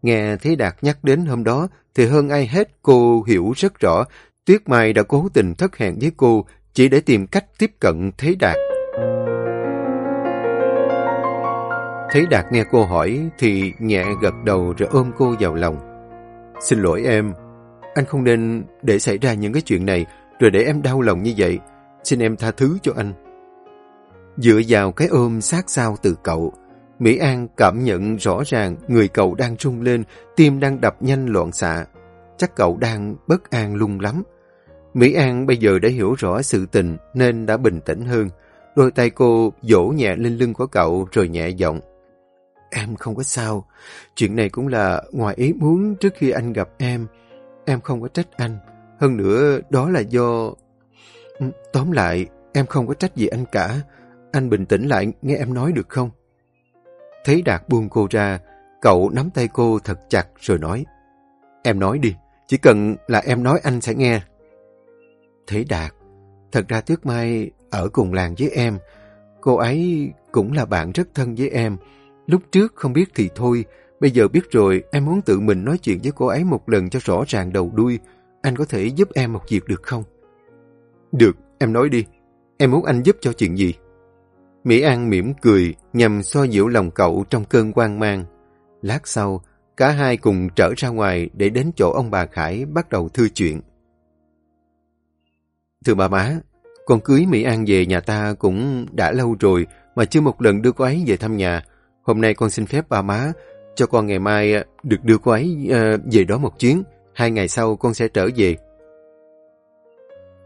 Nghe Thế Đạt nhắc đến hôm đó, thì hơn ai hết cô hiểu rất rõ Tuyết Mai đã cố tình thất hẹn với cô chỉ để tìm cách tiếp cận Thế Đạt. Thấy Đạt nghe cô hỏi thì nhẹ gật đầu rồi ôm cô vào lòng. Xin lỗi em, anh không nên để xảy ra những cái chuyện này rồi để em đau lòng như vậy. Xin em tha thứ cho anh. Dựa vào cái ôm sát sao từ cậu, Mỹ An cảm nhận rõ ràng người cậu đang rung lên, tim đang đập nhanh loạn xạ. Chắc cậu đang bất an lung lắm. Mỹ An bây giờ đã hiểu rõ sự tình nên đã bình tĩnh hơn. Đôi tay cô vỗ nhẹ lên lưng của cậu rồi nhẹ giọng. Em không có sao. Chuyện này cũng là ngoài ý muốn trước khi anh gặp em. Em không có trách anh. Hơn nữa, đó là do... Ừ, tóm lại, em không có trách gì anh cả. Anh bình tĩnh lại nghe em nói được không? Thấy Đạt buông cô ra, cậu nắm tay cô thật chặt rồi nói. Em nói đi, chỉ cần là em nói anh sẽ nghe. Thấy Đạt, thật ra Tuyết Mai ở cùng làng với em. Cô ấy cũng là bạn rất thân với em. Lúc trước không biết thì thôi, bây giờ biết rồi em muốn tự mình nói chuyện với cô ấy một lần cho rõ ràng đầu đuôi. Anh có thể giúp em một việc được không? Được, em nói đi. Em muốn anh giúp cho chuyện gì? Mỹ An mỉm cười nhằm so dịu lòng cậu trong cơn quan mang. Lát sau, cả hai cùng trở ra ngoài để đến chỗ ông bà Khải bắt đầu thư chuyện. Thưa bà má, con cưới Mỹ An về nhà ta cũng đã lâu rồi mà chưa một lần đưa cô ấy về thăm nhà. Hôm nay con xin phép bà má cho con ngày mai à, được đưa cô ấy uh, về đó một chuyến. Hai ngày sau con sẽ trở về.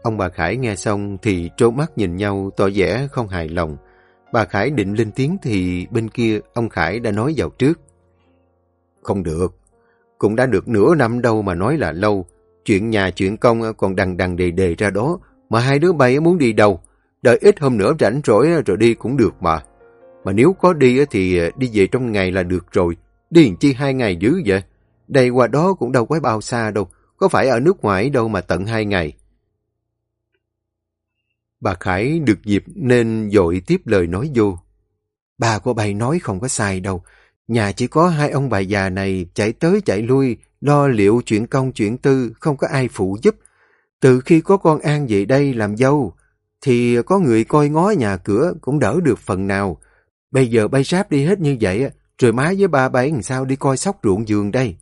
Ông bà Khải nghe xong thì trố mắt nhìn nhau tỏ vẻ không hài lòng. Bà Khải định lên tiếng thì bên kia ông Khải đã nói vào trước. Không được. Cũng đã được nửa năm đâu mà nói là lâu. Chuyện nhà chuyện công còn đằng đằng đề đề ra đó. Mà hai đứa bay muốn đi đâu? Đợi ít hôm nữa rảnh rỗi rồi đi cũng được mà. Mà nếu có đi thì ờ, đi về trong ngày là được rồi. Đi chi hai ngày dữ vậy? Đây qua đó cũng đâu có bao xa đâu. Có phải ở nước ngoài đâu mà tận hai ngày. Bà Khải được dịp nên dội tiếp lời nói vô. Bà của bà nói không có sai đâu. Nhà chỉ có hai ông bà già này chạy tới chạy lui, lo liệu chuyện công chuyện tư, không có ai phụ giúp. Từ khi có con An về đây làm dâu, thì có người coi ngó nhà cửa cũng đỡ được phần nào. Bây giờ bay sáp đi hết như vậy, rồi má với ba bảy làm sao đi coi sóc ruộng giường đây?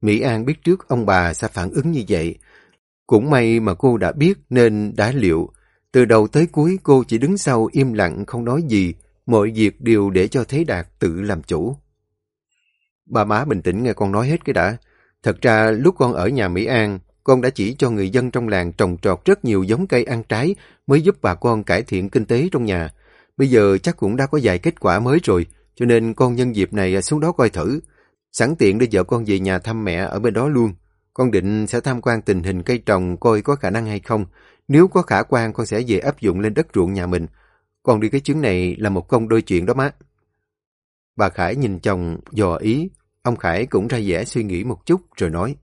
Mỹ An biết trước ông bà sẽ phản ứng như vậy. Cũng may mà cô đã biết nên đã liệu. Từ đầu tới cuối cô chỉ đứng sau im lặng không nói gì, mọi việc đều để cho Thế Đạt tự làm chủ. Bà má bình tĩnh nghe con nói hết cái đã. Thật ra lúc con ở nhà Mỹ An, con đã chỉ cho người dân trong làng trồng trọt rất nhiều giống cây ăn trái mới giúp bà con cải thiện kinh tế trong nhà. Bây giờ chắc cũng đã có vài kết quả mới rồi, cho nên con nhân dịp này à, xuống đó coi thử. Sẵn tiện để vợ con về nhà thăm mẹ ở bên đó luôn. Con định sẽ tham quan tình hình cây trồng coi có khả năng hay không. Nếu có khả quan con sẽ về áp dụng lên đất ruộng nhà mình. Con đi cái chuyến này là một công đôi chuyện đó má. Bà Khải nhìn chồng dò ý. Ông Khải cũng ra vẻ suy nghĩ một chút rồi nói.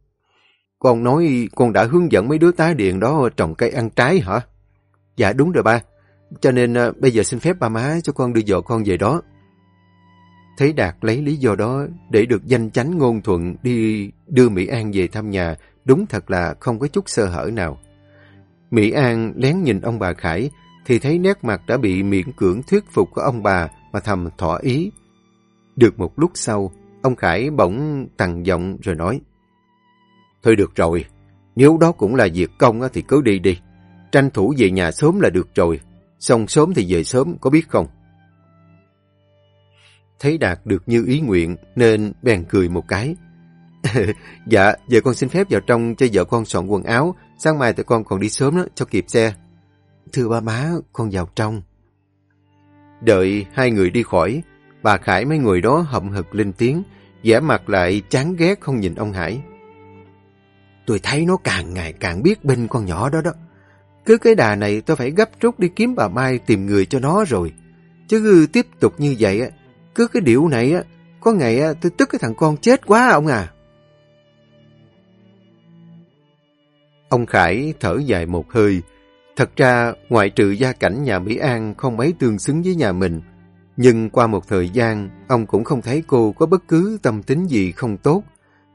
Con nói con đã hướng dẫn mấy đứa tá điện đó trồng cây ăn trái hả? Dạ đúng rồi ba. Cho nên à, bây giờ xin phép ba má cho con đưa vợ con về đó. Thấy Đạt lấy lý do đó để được danh chánh ngôn thuận đi đưa Mỹ An về thăm nhà, đúng thật là không có chút sơ hở nào. Mỹ An lén nhìn ông bà Khải, thì thấy nét mặt đã bị miễn cưỡng thuyết phục của ông bà mà thầm thỏa ý. Được một lúc sau, ông Khải bỗng tằn giọng rồi nói Thôi được rồi, nếu đó cũng là việc công thì cứ đi đi. Tranh thủ về nhà sớm là được rồi, xong sớm thì về sớm, có biết không? Thấy Đạt được như ý nguyện nên bèn cười một cái. dạ, giờ con xin phép vào trong cho vợ con soạn quần áo, sáng mai tụi con còn đi sớm đó, cho kịp xe. Thưa ba má, con vào trong. Đợi hai người đi khỏi, bà Khải mấy người đó hậm hực lên tiếng, vẻ mặt lại chán ghét không nhìn ông Hải. Tôi thấy nó càng ngày càng biết bên con nhỏ đó đó. Cứ cái đà này tôi phải gấp rút đi kiếm bà Mai tìm người cho nó rồi. Chứ tiếp tục như vậy, cứ cái điệu này, có ngày tôi tức cái thằng con chết quá ông à. Ông Khải thở dài một hơi. Thật ra, ngoại trừ gia cảnh nhà Mỹ An không mấy tương xứng với nhà mình. Nhưng qua một thời gian, ông cũng không thấy cô có bất cứ tâm tính gì không tốt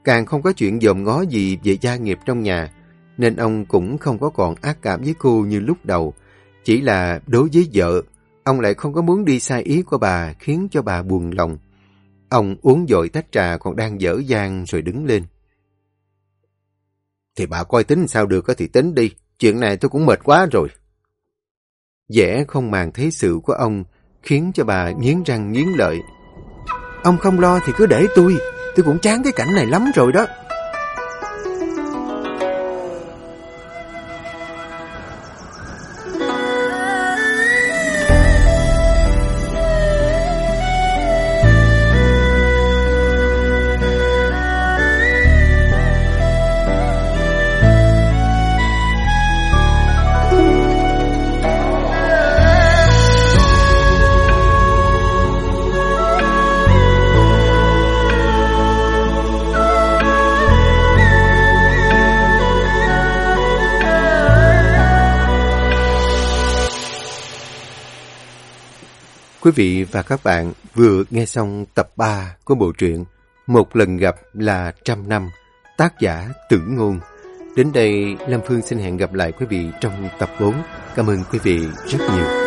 càng không có chuyện dòm ngó gì về gia nghiệp trong nhà, nên ông cũng không có còn ác cảm với cô như lúc đầu. Chỉ là đối với vợ, ông lại không có muốn đi sai ý của bà khiến cho bà buồn lòng. Ông uống dội tách trà còn đang dở dang rồi đứng lên. Thì bà coi tính sao được thì tính đi, chuyện này tôi cũng mệt quá rồi. Vẻ không màng thấy sự của ông khiến cho bà nghiến răng nghiến lợi. Ông không lo thì cứ để tôi, Tôi cũng chán cái cảnh này lắm rồi đó Quý vị và các bạn vừa nghe xong tập 3 của bộ truyện Một lần gặp là trăm năm, tác giả Tử Ngôn. Đến đây, Lâm Phương xin hẹn gặp lại quý vị trong tập 4. Cảm ơn quý vị rất nhiều.